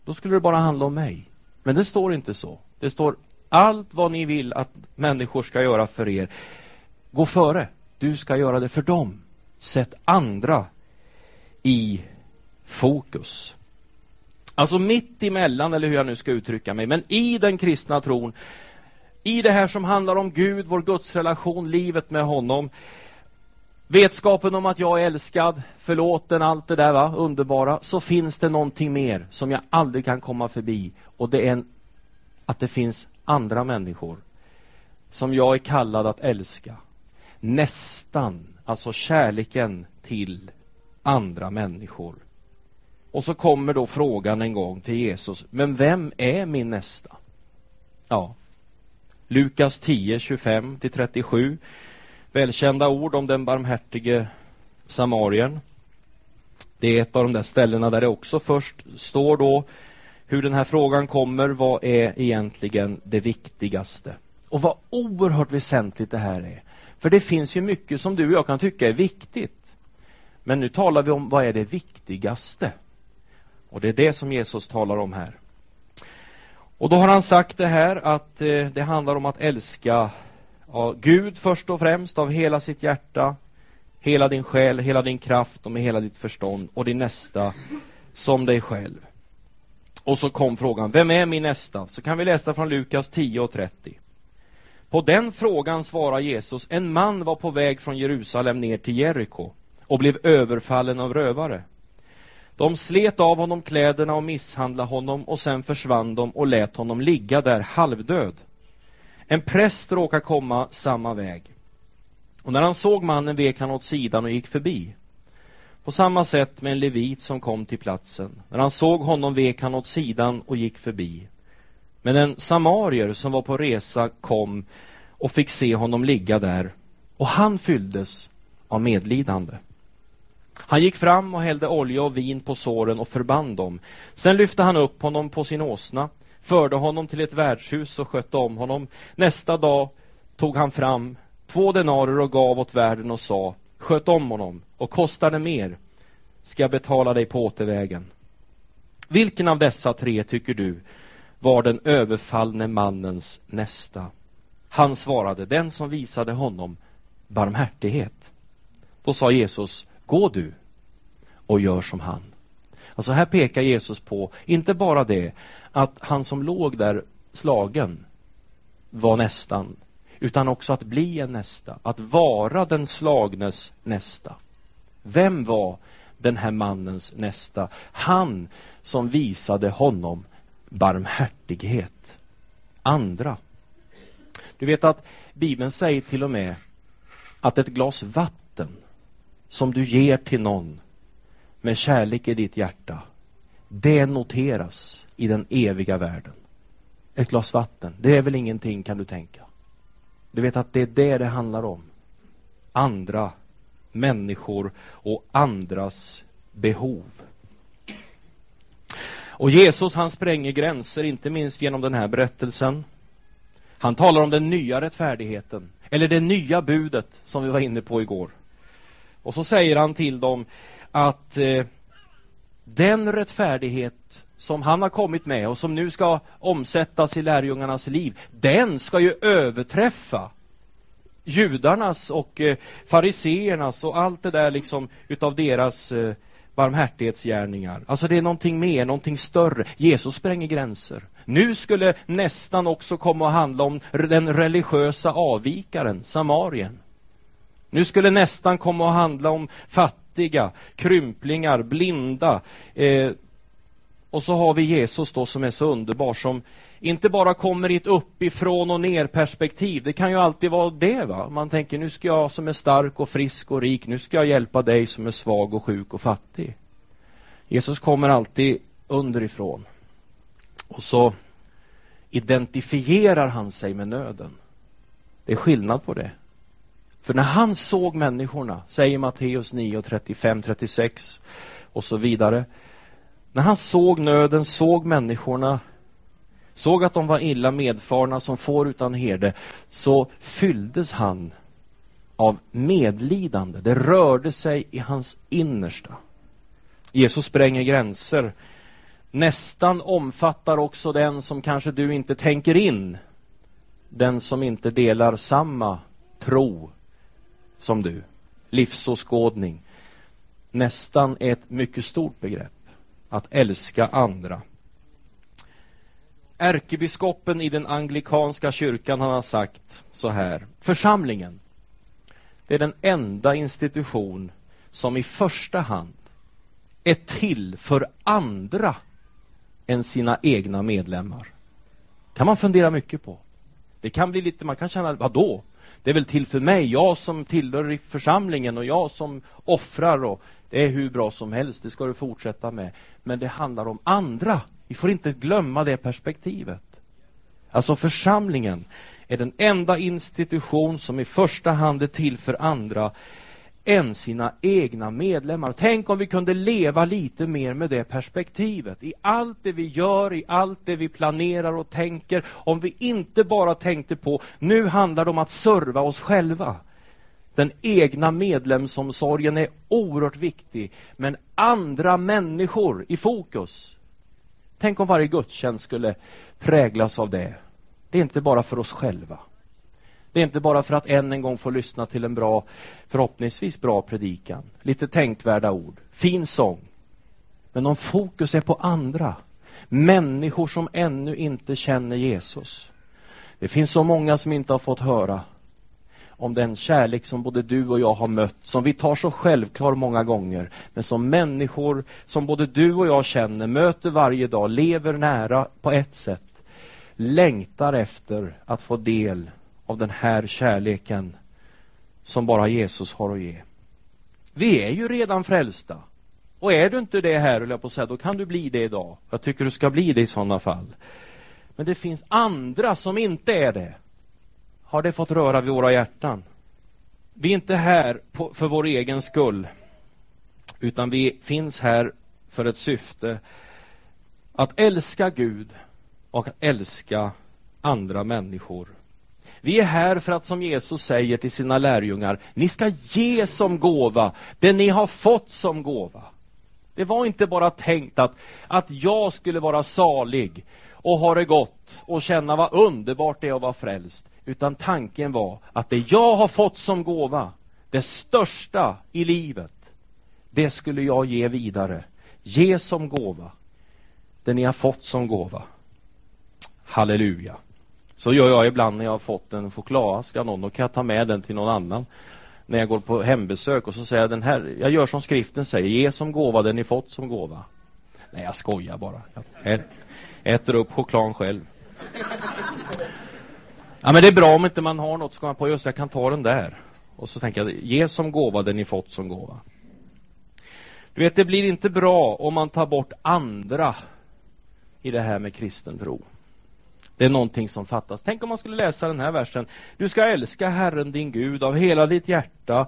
Då skulle det bara handla om mig. Men det står inte så. Det står allt vad ni vill att människor ska göra för er. Gå före. Du ska göra det för dem. Sätt andra i fokus. Alltså mitt emellan, eller hur jag nu ska uttrycka mig, men i den kristna tron, i det här som handlar om Gud, vår gudsrelation, livet med honom, vetskapen om att jag är älskad, förlåten, allt det där va, underbara, så finns det någonting mer som jag aldrig kan komma förbi. Och det är en, att det finns andra människor som jag är kallad att älska. Nästan, alltså kärleken till andra människor. Och så kommer då frågan en gång till Jesus, men vem är min nästa? Ja, Lukas 10, 25-37. Välkända ord om den barmhärtige samarien. Det är ett av de där ställena där det också först står då hur den här frågan kommer. Vad är egentligen det viktigaste? Och vad oerhört väsentligt det här är. För det finns ju mycket som du och jag kan tycka är viktigt. Men nu talar vi om vad är det viktigaste? Och det är det som Jesus talar om här. Och då har han sagt det här att eh, det handlar om att älska Gud först och främst av hela sitt hjärta, hela din själ, hela din kraft och med hela ditt förstånd och din nästa som dig själv. Och så kom frågan, vem är min nästa? Så kan vi läsa från Lukas 10 och 30. På den frågan svarar Jesus, en man var på väg från Jerusalem ner till Jeriko och blev överfallen av rövare. De slet av honom kläderna och misshandlade honom och sen försvann de och lät honom ligga där halvdöd. En präst råkade komma samma väg. Och när han såg mannen vek han åt sidan och gick förbi. På samma sätt med en levit som kom till platsen. När han såg honom vek han åt sidan och gick förbi. Men en samarier som var på resa kom och fick se honom ligga där och han fylldes av medlidande. Han gick fram och hällde olja och vin på såren och förband dem. Sen lyfte han upp honom på sin åsna, förde honom till ett värdshus och skötte om honom. Nästa dag tog han fram två denarer och gav åt värden och sa Sköt om honom och kostar det mer ska jag betala dig på återvägen. Vilken av dessa tre tycker du var den överfallne mannens nästa? Han svarade, den som visade honom barmhärtighet. Då sa Jesus, gå du och gör som han. Alltså här pekar Jesus på, inte bara det, att han som låg där slagen var nästan, utan också att bli en nästa, att vara den slagnes nästa. Vem var den här mannens nästa? Han som visade honom barmhärtighet. Andra. Du vet att Bibeln säger till och med att ett glas vatten som du ger till någon med kärlek i ditt hjärta, det noteras i den eviga världen. Ett glas vatten, det är väl ingenting kan du tänka. Du vet att det är det det handlar om. Andra människor och andras behov. Och Jesus han spränger gränser, inte minst genom den här berättelsen. Han talar om den nya rättfärdigheten, eller det nya budet som vi var inne på igår. Och så säger han till dem att eh, den rättfärdighet som han har kommit med och som nu ska omsättas i lärjungarnas liv, den ska ju överträffa judarnas och eh, fariseernas och allt det där liksom utav deras eh, barmhärtighetsgärningar. Alltså det är någonting mer, någonting större. Jesus spränger gränser. Nu skulle nästan också komma att handla om den religiösa avvikaren, Samarien. Nu skulle nästan komma att handla om fattiga, krymplingar, blinda. Eh, och så har vi Jesus då som är så underbar, som inte bara kommer i ett uppifrån och ner perspektiv. Det kan ju alltid vara det. va? Man tänker, nu ska jag som är stark och frisk och rik, nu ska jag hjälpa dig som är svag och sjuk och fattig. Jesus kommer alltid underifrån. Och så identifierar han sig med nöden. Det är skillnad på det. För när han såg människorna, säger Matteus 9 35, 36 och så vidare. När han såg nöden, såg människorna, såg att de var illa medfarna som får utan herde, så fylldes han av medlidande. Det rörde sig i hans innersta. Jesus spränger gränser. Nästan omfattar också den som kanske du inte tänker in. Den som inte delar samma tro som du. Livsåskådning. Nästan är ett mycket stort begrepp. Att älska andra. Ärkebiskopen i den anglikanska kyrkan han har sagt så här. Församlingen, det är den enda institution som i första hand är till för andra än sina egna medlemmar. kan man fundera mycket på. Det kan bli lite, man kan känna, vadå? Det är väl till för mig, jag som tillhör församlingen och jag som offrar och Det är hur bra som helst, det ska du fortsätta med. Men det handlar om andra. Vi får inte glömma det perspektivet. Alltså församlingen är den enda institution som i första hand är till för andra än sina egna medlemmar. Tänk om vi kunde leva lite mer med det perspektivet. I allt det vi gör, i allt det vi planerar och tänker. Om vi inte bara tänkte på, nu handlar det om att serva oss själva. Den egna medlemsomsorgen är oerhört viktig, men andra människor i fokus. Tänk om varje gudstjänst skulle präglas av det. Det är inte bara för oss själva. Det är inte bara för att än en gång få lyssna till en bra, förhoppningsvis bra predikan. Lite tänkvärda ord, fin sång. Men om fokus är på andra, människor som ännu inte känner Jesus. Det finns så många som inte har fått höra om den kärlek som både du och jag har mött, som vi tar så självklar många gånger, men som människor som både du och jag känner, möter varje dag, lever nära på ett sätt, längtar efter att få del av den här kärleken som bara Jesus har att ge. Vi är ju redan frälsta. Och är du inte det här, jag på att säga, då kan du bli det idag. Jag tycker du ska bli det i sådana fall. Men det finns andra som inte är det. Har det fått röra vid våra hjärtan? Vi är inte här på, för vår egen skull, utan vi finns här för ett syfte att älska Gud och att älska andra människor. Vi är här för att, som Jesus säger till sina lärjungar, ni ska ge som gåva det ni har fått som gåva. Det var inte bara tänkt att, att jag skulle vara salig och ha det gott och känna vad underbart det är att vara frälst. Utan tanken var att det jag har fått som gåva, det största i livet, det skulle jag ge vidare. Ge som gåva, det ni har fått som gåva. Halleluja. Så gör jag ibland när jag har fått en chokladask av någon. Då kan jag ta med den till någon annan när jag går på hembesök och så säger jag den här, jag gör som skriften säger, ge som gåva det ni fått som gåva. Nej, jag skojar bara. Jag äter upp chokladen själv. Ja, men det är bra om inte man har något så kommer man på, just jag kan ta den där. Och så tänker jag, ge som gåva det ni fått som gåva. Du vet, det blir inte bra om man tar bort andra i det här med kristen tro. Det är någonting som fattas. Tänk om man skulle läsa den här versen. Du ska älska Herren din Gud av hela ditt hjärta,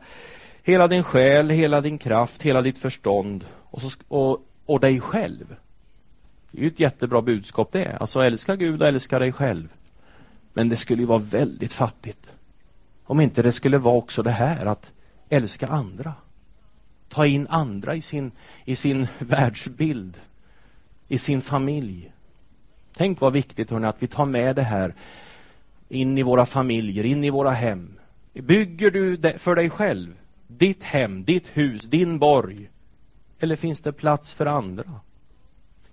hela din själ, hela din kraft, hela ditt förstånd och, så, och, och dig själv. Det är ju ett jättebra budskap det. Alltså älska Gud och älska dig själv. Men det skulle ju vara väldigt fattigt. Om inte det skulle vara också det här att älska andra. Ta in andra i sin, i sin [LAUGHS] världsbild, i sin familj. Tänk vad viktigt hörni, att vi tar med det här in i våra familjer, in i våra hem. Bygger du det för dig själv? Ditt hem, ditt hus, din borg? Eller finns det plats för andra?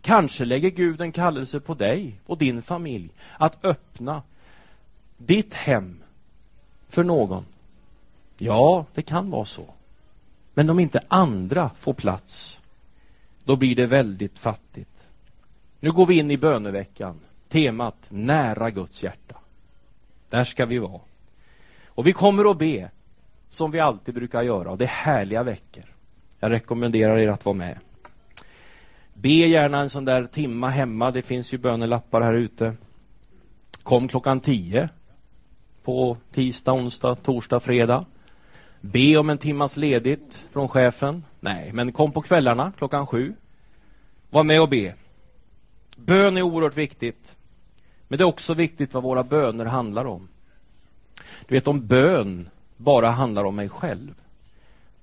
Kanske lägger Gud en kallelse på dig och din familj att öppna ditt hem för någon. Ja, det kan vara så. Men om inte andra får plats, då blir det väldigt fattigt. Nu går vi in i böneveckan. Temat nära Guds hjärta. Där ska vi vara. Och vi kommer att be som vi alltid brukar göra. Och det är härliga veckor. Jag rekommenderar er att vara med. Be gärna en sån där timma hemma. Det finns ju bönelappar här ute. Kom klockan tio på tisdag, onsdag, torsdag, fredag. Be om en timmas ledigt från chefen. Nej, men kom på kvällarna klockan sju. Var med och be. Bön är oerhört viktigt. Men det är också viktigt vad våra böner handlar om. Du vet, om bön bara handlar om mig själv,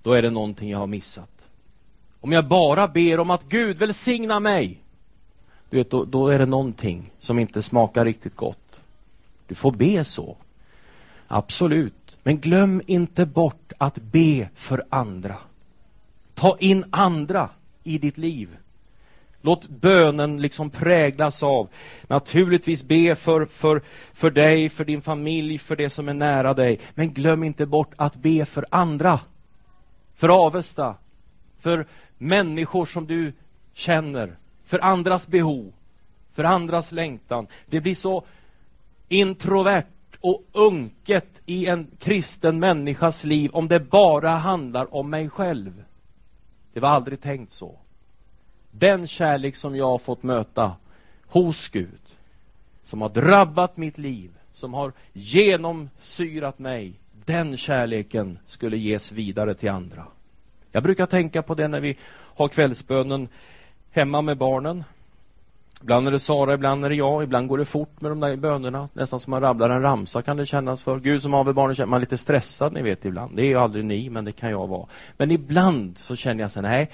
då är det någonting jag har missat. Om jag bara ber om att Gud välsigna mig, du vet, då, då är det någonting som inte smakar riktigt gott. Du får be så. Absolut. Men glöm inte bort att be för andra. Ta in andra i ditt liv. Låt bönen liksom präglas av, naturligtvis be för, för, för dig, för din familj, för det som är nära dig. Men glöm inte bort att be för andra. För Avesta, för människor som du känner, för andras behov, för andras längtan. Det blir så introvert och unket i en kristen människas liv om det bara handlar om mig själv. Det var aldrig tänkt så. Den kärlek som jag har fått möta hos Gud, som har drabbat mitt liv, som har genomsyrat mig, den kärleken skulle ges vidare till andra. Jag brukar tänka på det när vi har kvällsbönen hemma med barnen. Ibland är det Sara, ibland är det jag. Ibland går det fort med de där bönerna. Nästan som man rabblar en ramsa kan det kännas för. Gud som har barnen barnen, man är lite stressad, ni vet ibland. Det är ju aldrig ni, men det kan jag vara. Men ibland så känner jag så nej,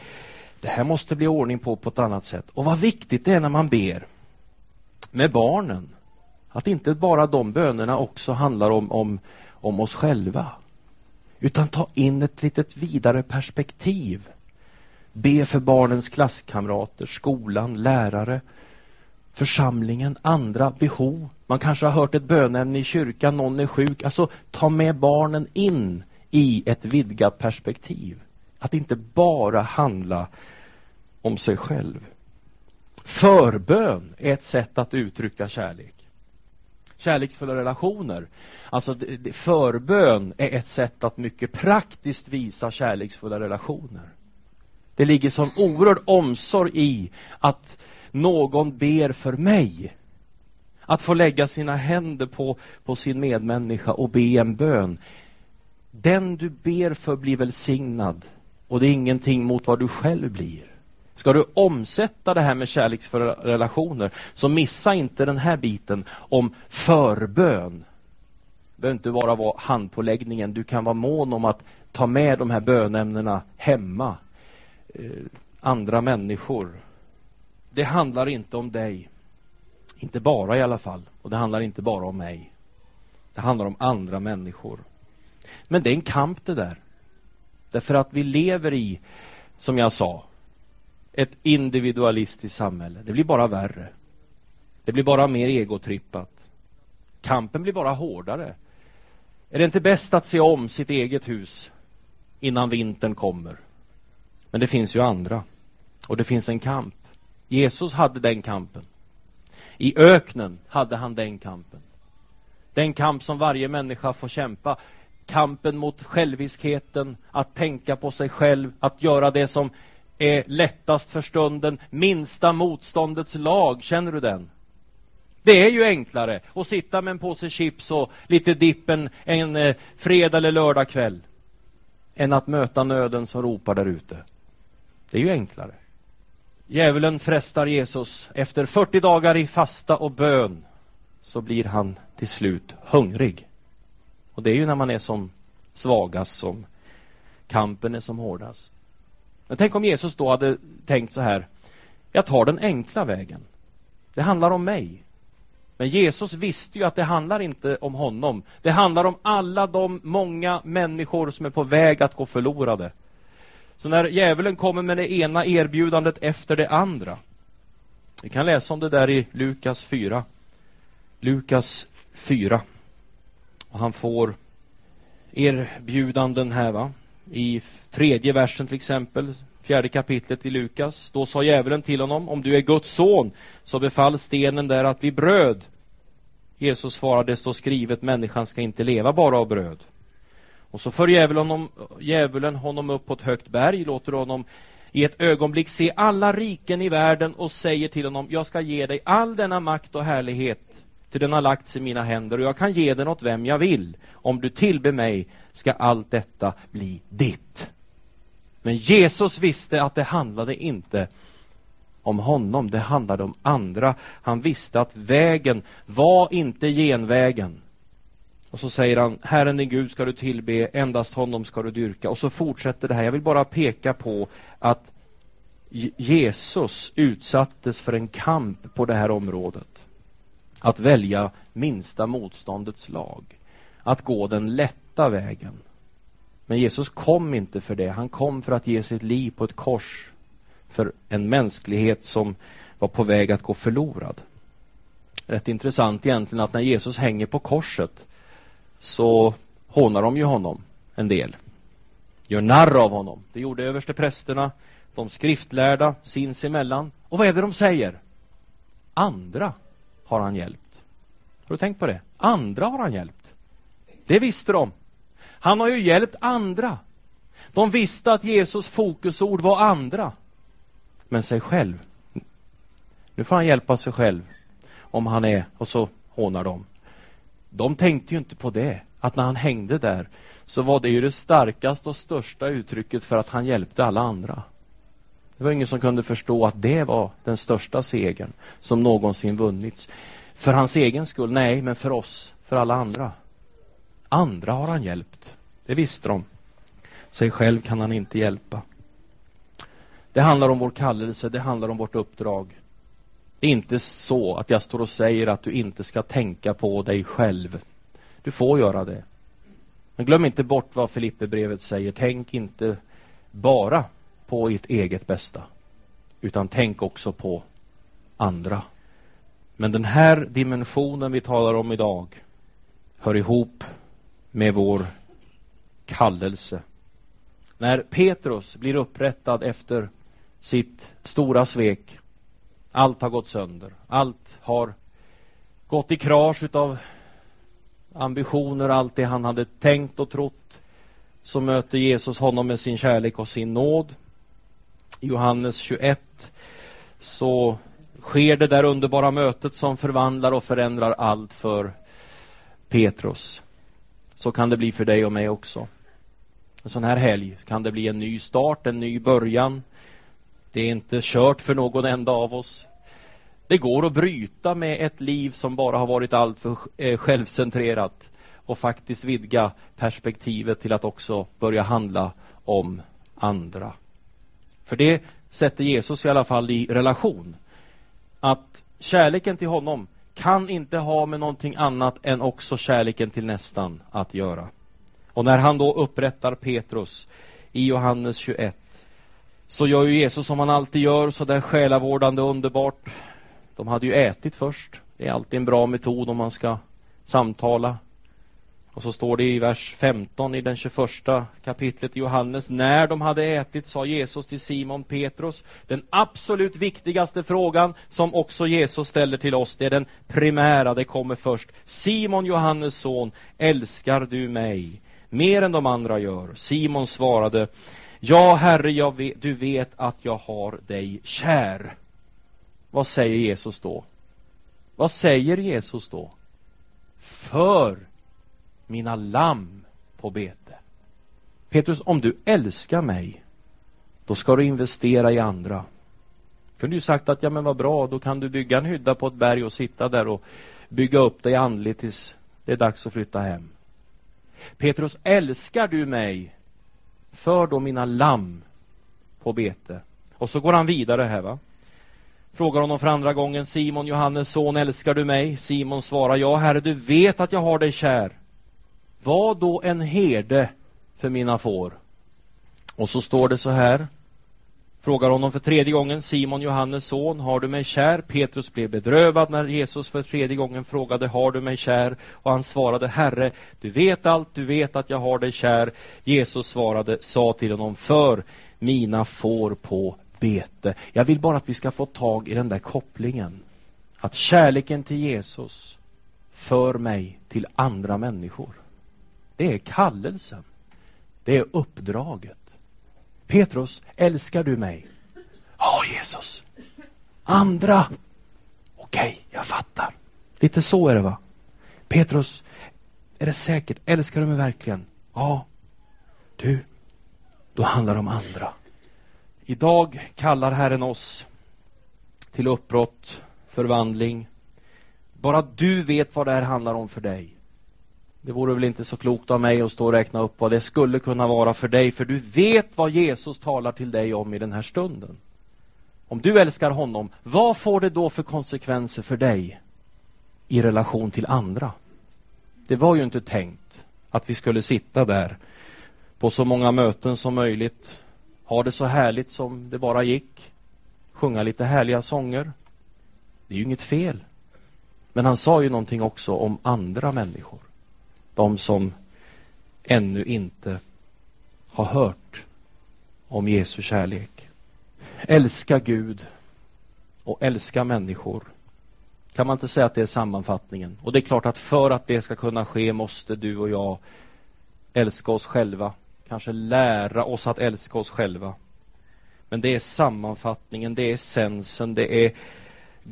det här måste bli ordning på på ett annat sätt. Och vad viktigt det är när man ber med barnen. Att inte bara de bönerna också handlar om, om, om oss själva. Utan ta in ett litet vidare perspektiv. Be för barnens klasskamrater, skolan, lärare, församlingen, andra behov. Man kanske har hört ett bönämne i kyrkan, någon är sjuk. Alltså, ta med barnen in i ett vidgat perspektiv. Att inte bara handla om sig själv. Förbön är ett sätt att uttrycka kärlek. Kärleksfulla relationer. Alltså förbön är ett sätt att mycket praktiskt visa kärleksfulla relationer. Det ligger sån oerhörd omsorg i att någon ber för mig. Att få lägga sina händer på, på sin medmänniska och be en bön. Den du ber för blir välsignad och det är ingenting mot vad du själv blir. Ska du omsätta det här med kärleksfulla relationer så missa inte den här biten om förbön. Det behöver inte bara vara handpåläggningen. Du kan vara mån om att ta med de här bönämnena hemma. Eh, andra människor. Det handlar inte om dig. Inte bara i alla fall. Och det handlar inte bara om mig. Det handlar om andra människor. Men det är en kamp det där. Därför att vi lever i, som jag sa, ett individualistiskt samhälle. Det blir bara värre. Det blir bara mer egotrippat. Kampen blir bara hårdare. Är det inte bäst att se om sitt eget hus innan vintern kommer? Men det finns ju andra. Och det finns en kamp. Jesus hade den kampen. I öknen hade han den kampen. Den kamp som varje människa får kämpa. Kampen mot själviskheten, att tänka på sig själv, att göra det som är lättast för stunden, minsta motståndets lag. Känner du den? Det är ju enklare att sitta med en påse chips och lite dippen en eh, fredag eller lördag kväll än att möta nöden som ropar där ute. Det är ju enklare. Djävulen frestar Jesus. Efter 40 dagar i fasta och bön så blir han till slut hungrig. Och det är ju när man är som svagast som kampen är som hårdast. Men tänk om Jesus då hade tänkt så här. Jag tar den enkla vägen. Det handlar om mig. Men Jesus visste ju att det handlar inte om honom. Det handlar om alla de många människor som är på väg att gå förlorade. Så när djävulen kommer med det ena erbjudandet efter det andra. Vi kan läsa om det där i Lukas 4. Lukas 4. Och han får erbjudanden här va. I tredje versen till exempel, fjärde kapitlet i Lukas. Då sa djävulen till honom, om du är Guds son, så befall stenen där att bli bröd. Jesus svarade, det står skrivet, människan ska inte leva bara av bröd. Och så för djävulen honom, djävulen honom upp på ett högt berg, låter honom i ett ögonblick se alla riken i världen och säger till honom, jag ska ge dig all denna makt och härlighet, till den har lagts i mina händer och jag kan ge den åt vem jag vill. Om du tillber mig ska allt detta bli ditt. Men Jesus visste att det handlade inte om honom, det handlade om andra. Han visste att vägen var inte genvägen. Och så säger han, Herren din Gud ska du tillbe, endast honom ska du dyrka. Och så fortsätter det här. Jag vill bara peka på att Jesus utsattes för en kamp på det här området. Att välja minsta motståndets lag. Att gå den lätta vägen. Men Jesus kom inte för det. Han kom för att ge sitt liv på ett kors för en mänsklighet som var på väg att gå förlorad. Rätt intressant egentligen att när Jesus hänger på korset så hånar de ju honom en del. Gör narr av honom. Det gjorde översteprästerna, de skriftlärda sinsemellan. Och vad är det de säger? Andra har han hjälpt. Har du tänkt på det? Andra har han hjälpt. Det visste de. Han har ju hjälpt andra. De visste att Jesus fokusord var andra, men sig själv. Nu får han hjälpa sig själv om han är, och så hånar de. De tänkte ju inte på det, att när han hängde där så var det ju det starkaste och största uttrycket för att han hjälpte alla andra. Det var ingen som kunde förstå att det var den största segern som någonsin vunnits. För hans egen skull, nej, men för oss, för alla andra. Andra har han hjälpt, det visste de. Sig själv kan han inte hjälpa. Det handlar om vår kallelse, det handlar om vårt uppdrag. Det är inte så att jag står och säger att du inte ska tänka på dig själv. Du får göra det. Men glöm inte bort vad Filipperbrevet säger. Tänk inte bara på ert eget bästa, utan tänk också på andra. Men den här dimensionen vi talar om idag hör ihop med vår kallelse. När Petrus blir upprättad efter sitt stora svek, allt har gått sönder, allt har gått i krasch utav ambitioner, allt det han hade tänkt och trott, så möter Jesus honom med sin kärlek och sin nåd. I Johannes 21 så sker det där underbara mötet som förvandlar och förändrar allt för Petrus. Så kan det bli för dig och mig också. En sån här helg kan det bli en ny start, en ny början. Det är inte kört för någon enda av oss. Det går att bryta med ett liv som bara har varit alltför eh, självcentrerat och faktiskt vidga perspektivet till att också börja handla om andra. För det sätter Jesus i alla fall i relation. Att kärleken till honom kan inte ha med någonting annat än också kärleken till nästan att göra. Och när han då upprättar Petrus i Johannes 21 så gör ju Jesus som han alltid gör, så där själavårdande underbart. De hade ju ätit först. Det är alltid en bra metod om man ska samtala. Och så står det i vers 15 i den 21 kapitlet i Johannes. När de hade ätit sa Jesus till Simon Petrus, den absolut viktigaste frågan som också Jesus ställer till oss, det är den primära, det kommer först. Simon, Johannes son, älskar du mig mer än de andra gör? Simon svarade, ja herre, vet, du vet att jag har dig kär. Vad säger Jesus då? Vad säger Jesus då? För mina lamm på bete. Petrus, om du älskar mig, då ska du investera i andra. Kunde ju sagt att, ja men vad bra, då kan du bygga en hydda på ett berg och sitta där och bygga upp dig andligt tills det är dags att flytta hem. Petrus, älskar du mig? För då mina lamm på bete. Och så går han vidare här va. Frågar honom för andra gången, Simon, Johannes son, älskar du mig? Simon svarar, ja herre, du vet att jag har dig kär. Var då en herde för mina får. Och så står det så här. Frågar honom för tredje gången, Simon Johannes son, har du mig kär? Petrus blev bedrövad när Jesus för tredje gången frågade, har du mig kär? Och han svarade, Herre, du vet allt, du vet att jag har dig kär. Jesus svarade, sa till honom, för mina får på bete. Jag vill bara att vi ska få tag i den där kopplingen. Att kärleken till Jesus för mig till andra människor. Det är kallelsen. Det är uppdraget. Petrus, älskar du mig? Ja, Jesus. Andra? Okej, okay, jag fattar. Lite så är det va? Petrus, är det säkert? Älskar du mig verkligen? Ja. Du, då handlar det om andra. Idag kallar Herren oss till uppbrott, förvandling. Bara du vet vad det här handlar om för dig. Det vore väl inte så klokt av mig att stå och räkna upp vad det skulle kunna vara för dig, för du vet vad Jesus talar till dig om i den här stunden. Om du älskar honom, vad får det då för konsekvenser för dig i relation till andra? Det var ju inte tänkt att vi skulle sitta där på så många möten som möjligt, ha det så härligt som det bara gick, sjunga lite härliga sånger. Det är ju inget fel. Men han sa ju någonting också om andra människor de som ännu inte har hört om Jesu kärlek. Älska Gud och älska människor. Kan man inte säga att det är sammanfattningen? Och det är klart att för att det ska kunna ske måste du och jag älska oss själva, kanske lära oss att älska oss själva. Men det är sammanfattningen, det är essensen, det är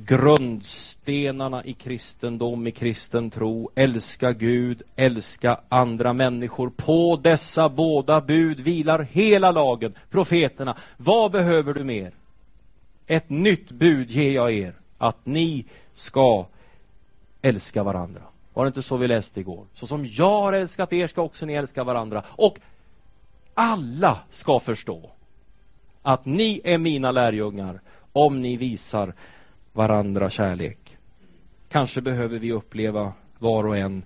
grundstenarna i kristendom, i kristen tro. Älska Gud, älska andra människor. På dessa båda bud vilar hela lagen, profeterna. Vad behöver du mer? Ett nytt bud ger jag er, att ni ska älska varandra. Var det inte så vi läste igår? Så som jag har älskat er ska också ni älska varandra. Och alla ska förstå att ni är mina lärjungar om ni visar varandra kärlek. Kanske behöver vi uppleva var och en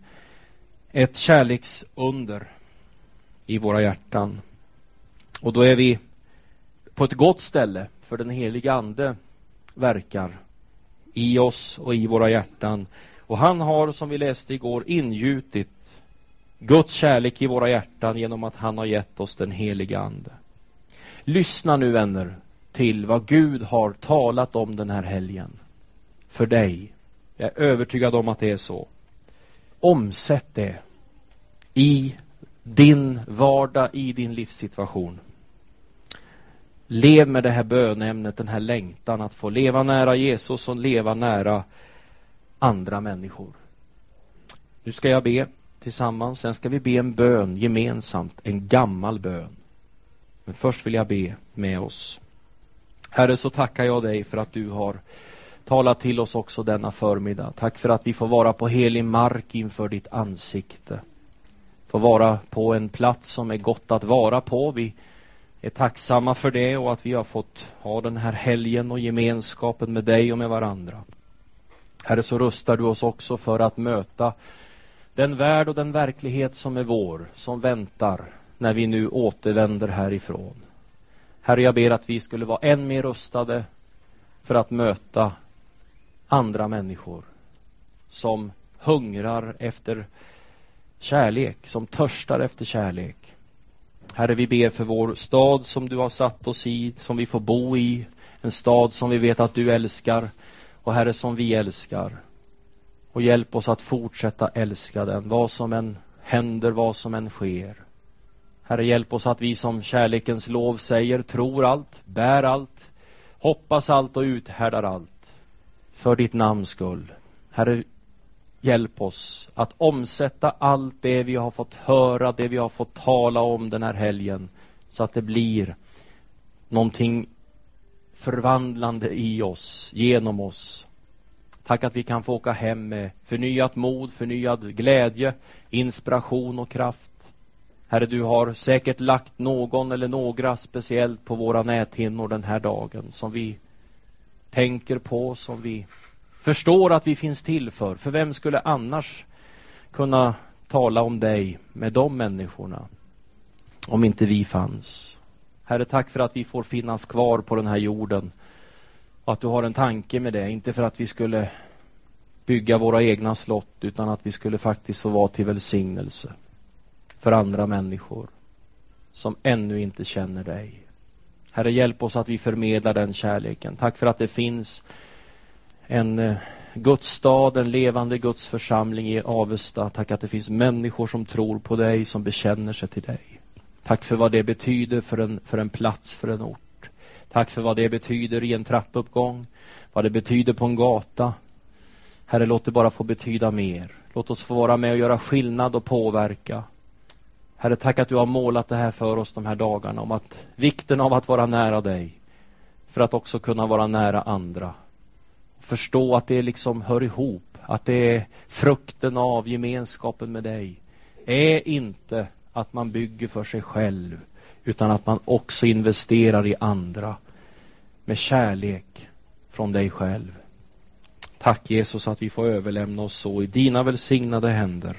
ett kärleksunder i våra hjärtan. Och då är vi på ett gott ställe för den heliga Ande verkar i oss och i våra hjärtan. Och han har, som vi läste igår, ingjutit Guds kärlek i våra hjärtan genom att han har gett oss den heliga Ande. Lyssna nu vänner till vad Gud har talat om den här helgen. För dig. Jag är övertygad om att det är så. Omsätt det i din vardag, i din livssituation. Lev med det här bönämnet, den här längtan att få leva nära Jesus och leva nära andra människor. Nu ska jag be tillsammans, sen ska vi be en bön gemensamt, en gammal bön. Men först vill jag be med oss. Herre, så tackar jag dig för att du har Tala till oss också denna förmiddag. Tack för att vi får vara på helig mark inför ditt ansikte. Få vara på en plats som är gott att vara på. Vi är tacksamma för det och att vi har fått ha den här helgen och gemenskapen med dig och med varandra. Herre, så rustar du oss också för att möta den värld och den verklighet som är vår, som väntar när vi nu återvänder härifrån. Herre, jag ber att vi skulle vara än mer rustade för att möta andra människor som hungrar efter kärlek, som törstar efter kärlek. Herre, vi ber för vår stad som du har satt oss i, som vi får bo i, en stad som vi vet att du älskar och Herre, som vi älskar. Och hjälp oss att fortsätta älska den, vad som än händer, vad som än sker. Herre, hjälp oss att vi som kärlekens lov säger, tror allt, bär allt, hoppas allt och uthärdar allt. För ditt namns skull. Herre, hjälp oss att omsätta allt det vi har fått höra, det vi har fått tala om den här helgen, så att det blir någonting förvandlande i oss, genom oss. Tack att vi kan få åka hem med förnyat mod, förnyad glädje, inspiration och kraft. Herre, du har säkert lagt någon eller några speciellt på våra näthinnor den här dagen som vi tänker på, som vi förstår att vi finns till för. För vem skulle annars kunna tala om dig med de människorna om inte vi fanns? Herre, tack för att vi får finnas kvar på den här jorden och att du har en tanke med det, inte för att vi skulle bygga våra egna slott utan att vi skulle faktiskt få vara till välsignelse för andra människor som ännu inte känner dig. Herre, hjälp oss att vi förmedlar den kärleken. Tack för att det finns en eh, Guds stad, en levande Guds församling i Avesta. Tack att det finns människor som tror på dig, som bekänner sig till dig. Tack för vad det betyder för en, för en plats, för en ort. Tack för vad det betyder i en trappuppgång, vad det betyder på en gata. Herre, låt det bara få betyda mer. Låt oss få vara med och göra skillnad och påverka. Herre, tack att du har målat det här för oss de här dagarna om att vikten av att vara nära dig för att också kunna vara nära andra. Förstå att det liksom hör ihop, att det är frukten av gemenskapen med dig. Är inte att man bygger för sig själv utan att man också investerar i andra med kärlek från dig själv. Tack Jesus att vi får överlämna oss så i dina välsignade händer.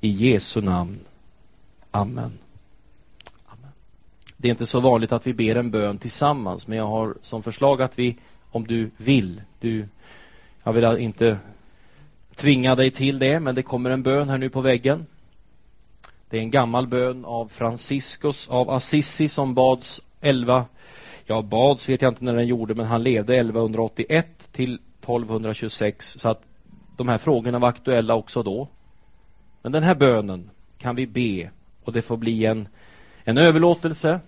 I Jesu namn. Amen. Amen. Det är inte så vanligt att vi ber en bön tillsammans, men jag har som förslag att vi, om du vill, du, jag vill inte tvinga dig till det, men det kommer en bön här nu på väggen. Det är en gammal bön av Franciscus av Assisi som bads 11, ja bads vet jag inte när den gjorde, men han levde 1181 till 1226, så att de här frågorna var aktuella också då. Men den här bönen kan vi be och det får bli en, en överlåtelse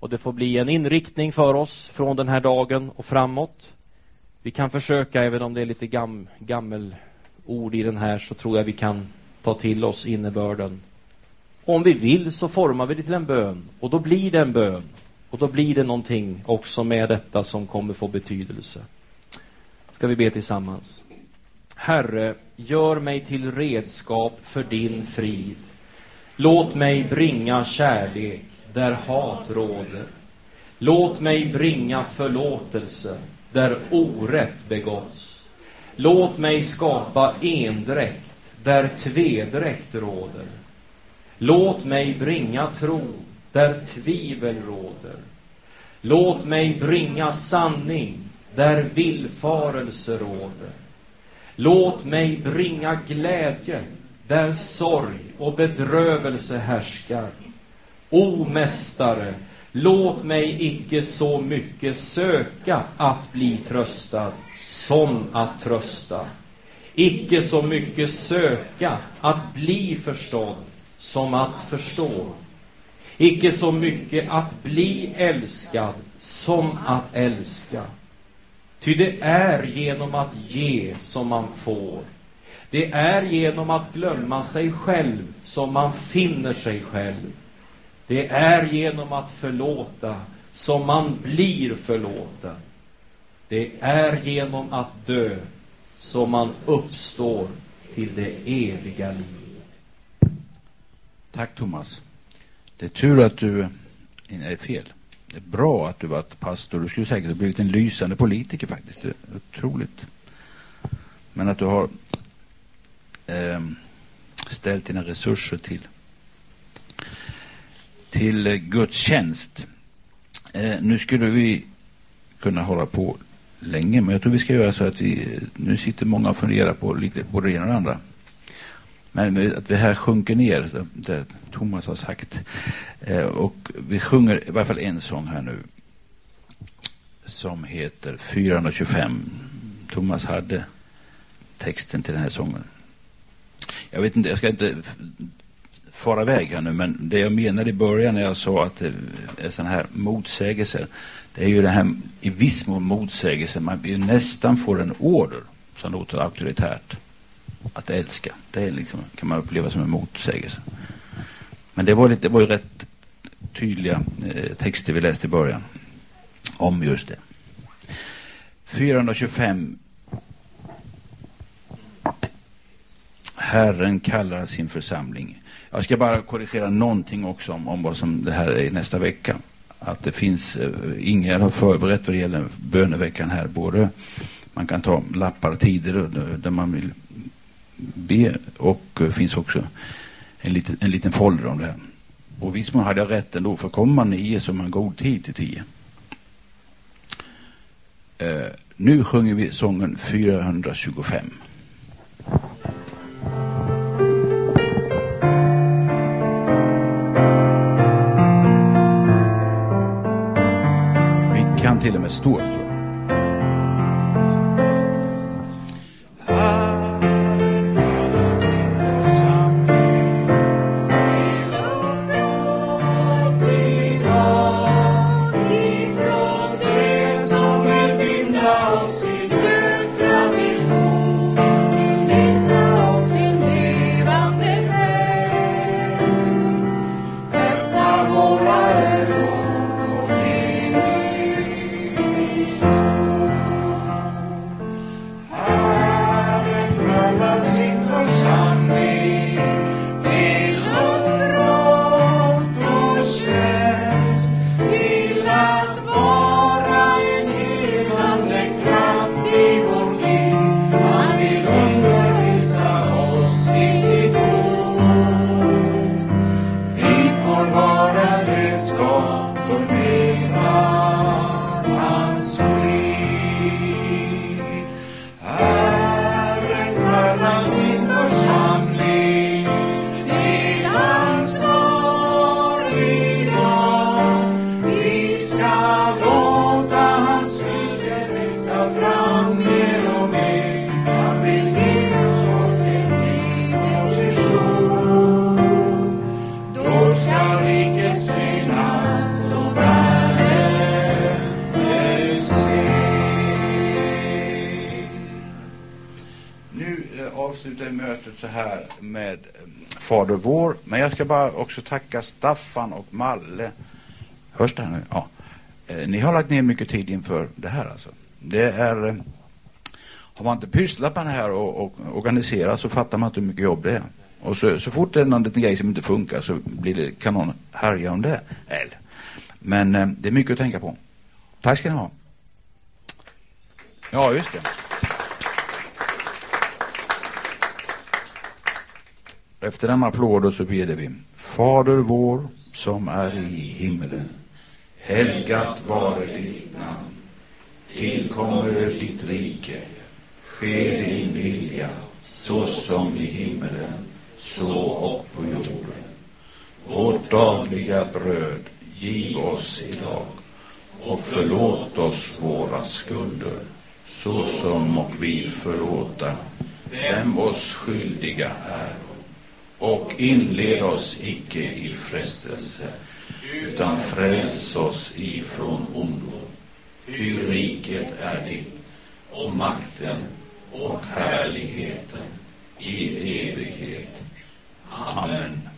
och det får bli en inriktning för oss från den här dagen och framåt. Vi kan försöka, även om det är lite gam, gammel ord i den här, så tror jag vi kan ta till oss innebörden. Om vi vill så formar vi det till en bön och då blir det en bön. Och då blir det någonting också med detta som kommer få betydelse. Ska vi be tillsammans. Herre, gör mig till redskap för din frid. Låt mig bringa kärlek där hat råder. Låt mig bringa förlåtelse där orätt begåtts. Låt mig skapa endräkt där tvedräkt råder. Låt mig bringa tro där tvivel råder. Låt mig bringa sanning där villfarelse råder. Låt mig bringa glädje där sorg och bedrövelse härskar. O Mästare, låt mig icke så mycket söka att bli tröstad som att trösta. Icke så mycket söka att bli förstådd som att förstå. Icke så mycket att bli älskad som att älska. Ty det är genom att ge som man får. Det är genom att glömma sig själv som man finner sig själv. Det är genom att förlåta som man blir förlåten. Det är genom att dö som man uppstår till det eviga livet. Tack Thomas. Det är tur att du... Nej, fel. Det är bra att du varit pastor. Du skulle säkert ha blivit en lysande politiker faktiskt. Det är otroligt. Men att du har eh, ställt dina resurser till till Guds tjänst. Eh, nu skulle vi kunna hålla på länge, men jag tror vi ska göra så att vi, nu sitter många och funderar på lite både det ena och det andra. Men att vi här sjunker ner, det Thomas har sagt. Eh, och vi sjunger i varje fall en sång här nu. Som heter 425. Thomas hade texten till den här sången. Jag vet inte, jag ska inte fara iväg här nu, men det jag menade i början när jag sa att det är sådana här motsägelser. Det är ju det här i viss mån motsägelser. Man nästan får en order som låter auktoritärt. Att älska. Det är liksom, kan man uppleva som en motsägelse. Men det var, lite, det var ju rätt tydliga eh, texter vi läste i början. Om just det. 425 Herren kallar sin församling. Jag ska bara korrigera någonting också om, om vad som det här är nästa vecka. Att det finns, eh, Ingegerd har förberett vad det gäller böneveckan här. Både man kan ta lappar tider där man vill be och eh, finns också en liten, en liten folder om det här. Och visst hade jag rätt ändå, för kommer man nio så har man god tid till tio. Eh, nu sjunger vi sången 425. Vi bara också tacka Staffan och Malle. Hörs det här nu? Ja. Eh, Ni har lagt ner mycket tid inför det här alltså. Det är... eh, Har man inte pysslat med det här och, och organiserat så fattar man inte hur mycket jobb det är. Och så, så fort det är någon liten grej som inte funkar så blir det kanon härja om det. Eller. Men eh, det är mycket att tänka på. Tack ska ni ha. Ja, just det. Efter denna applåd så ber vi. Fader vår som är i himmelen. Helgat vare ditt namn. Tillkommer ditt rike. Ske din vilja så som i himmelen så och på jorden. Vårt dagliga bröd giv oss idag och förlåt oss våra skulder så som och vi förlåta dem oss skyldiga är och inled oss icke i frestelse, utan fräls oss ifrån ondo. Ty riket är ditt, och makten och härligheten i evighet. Amen.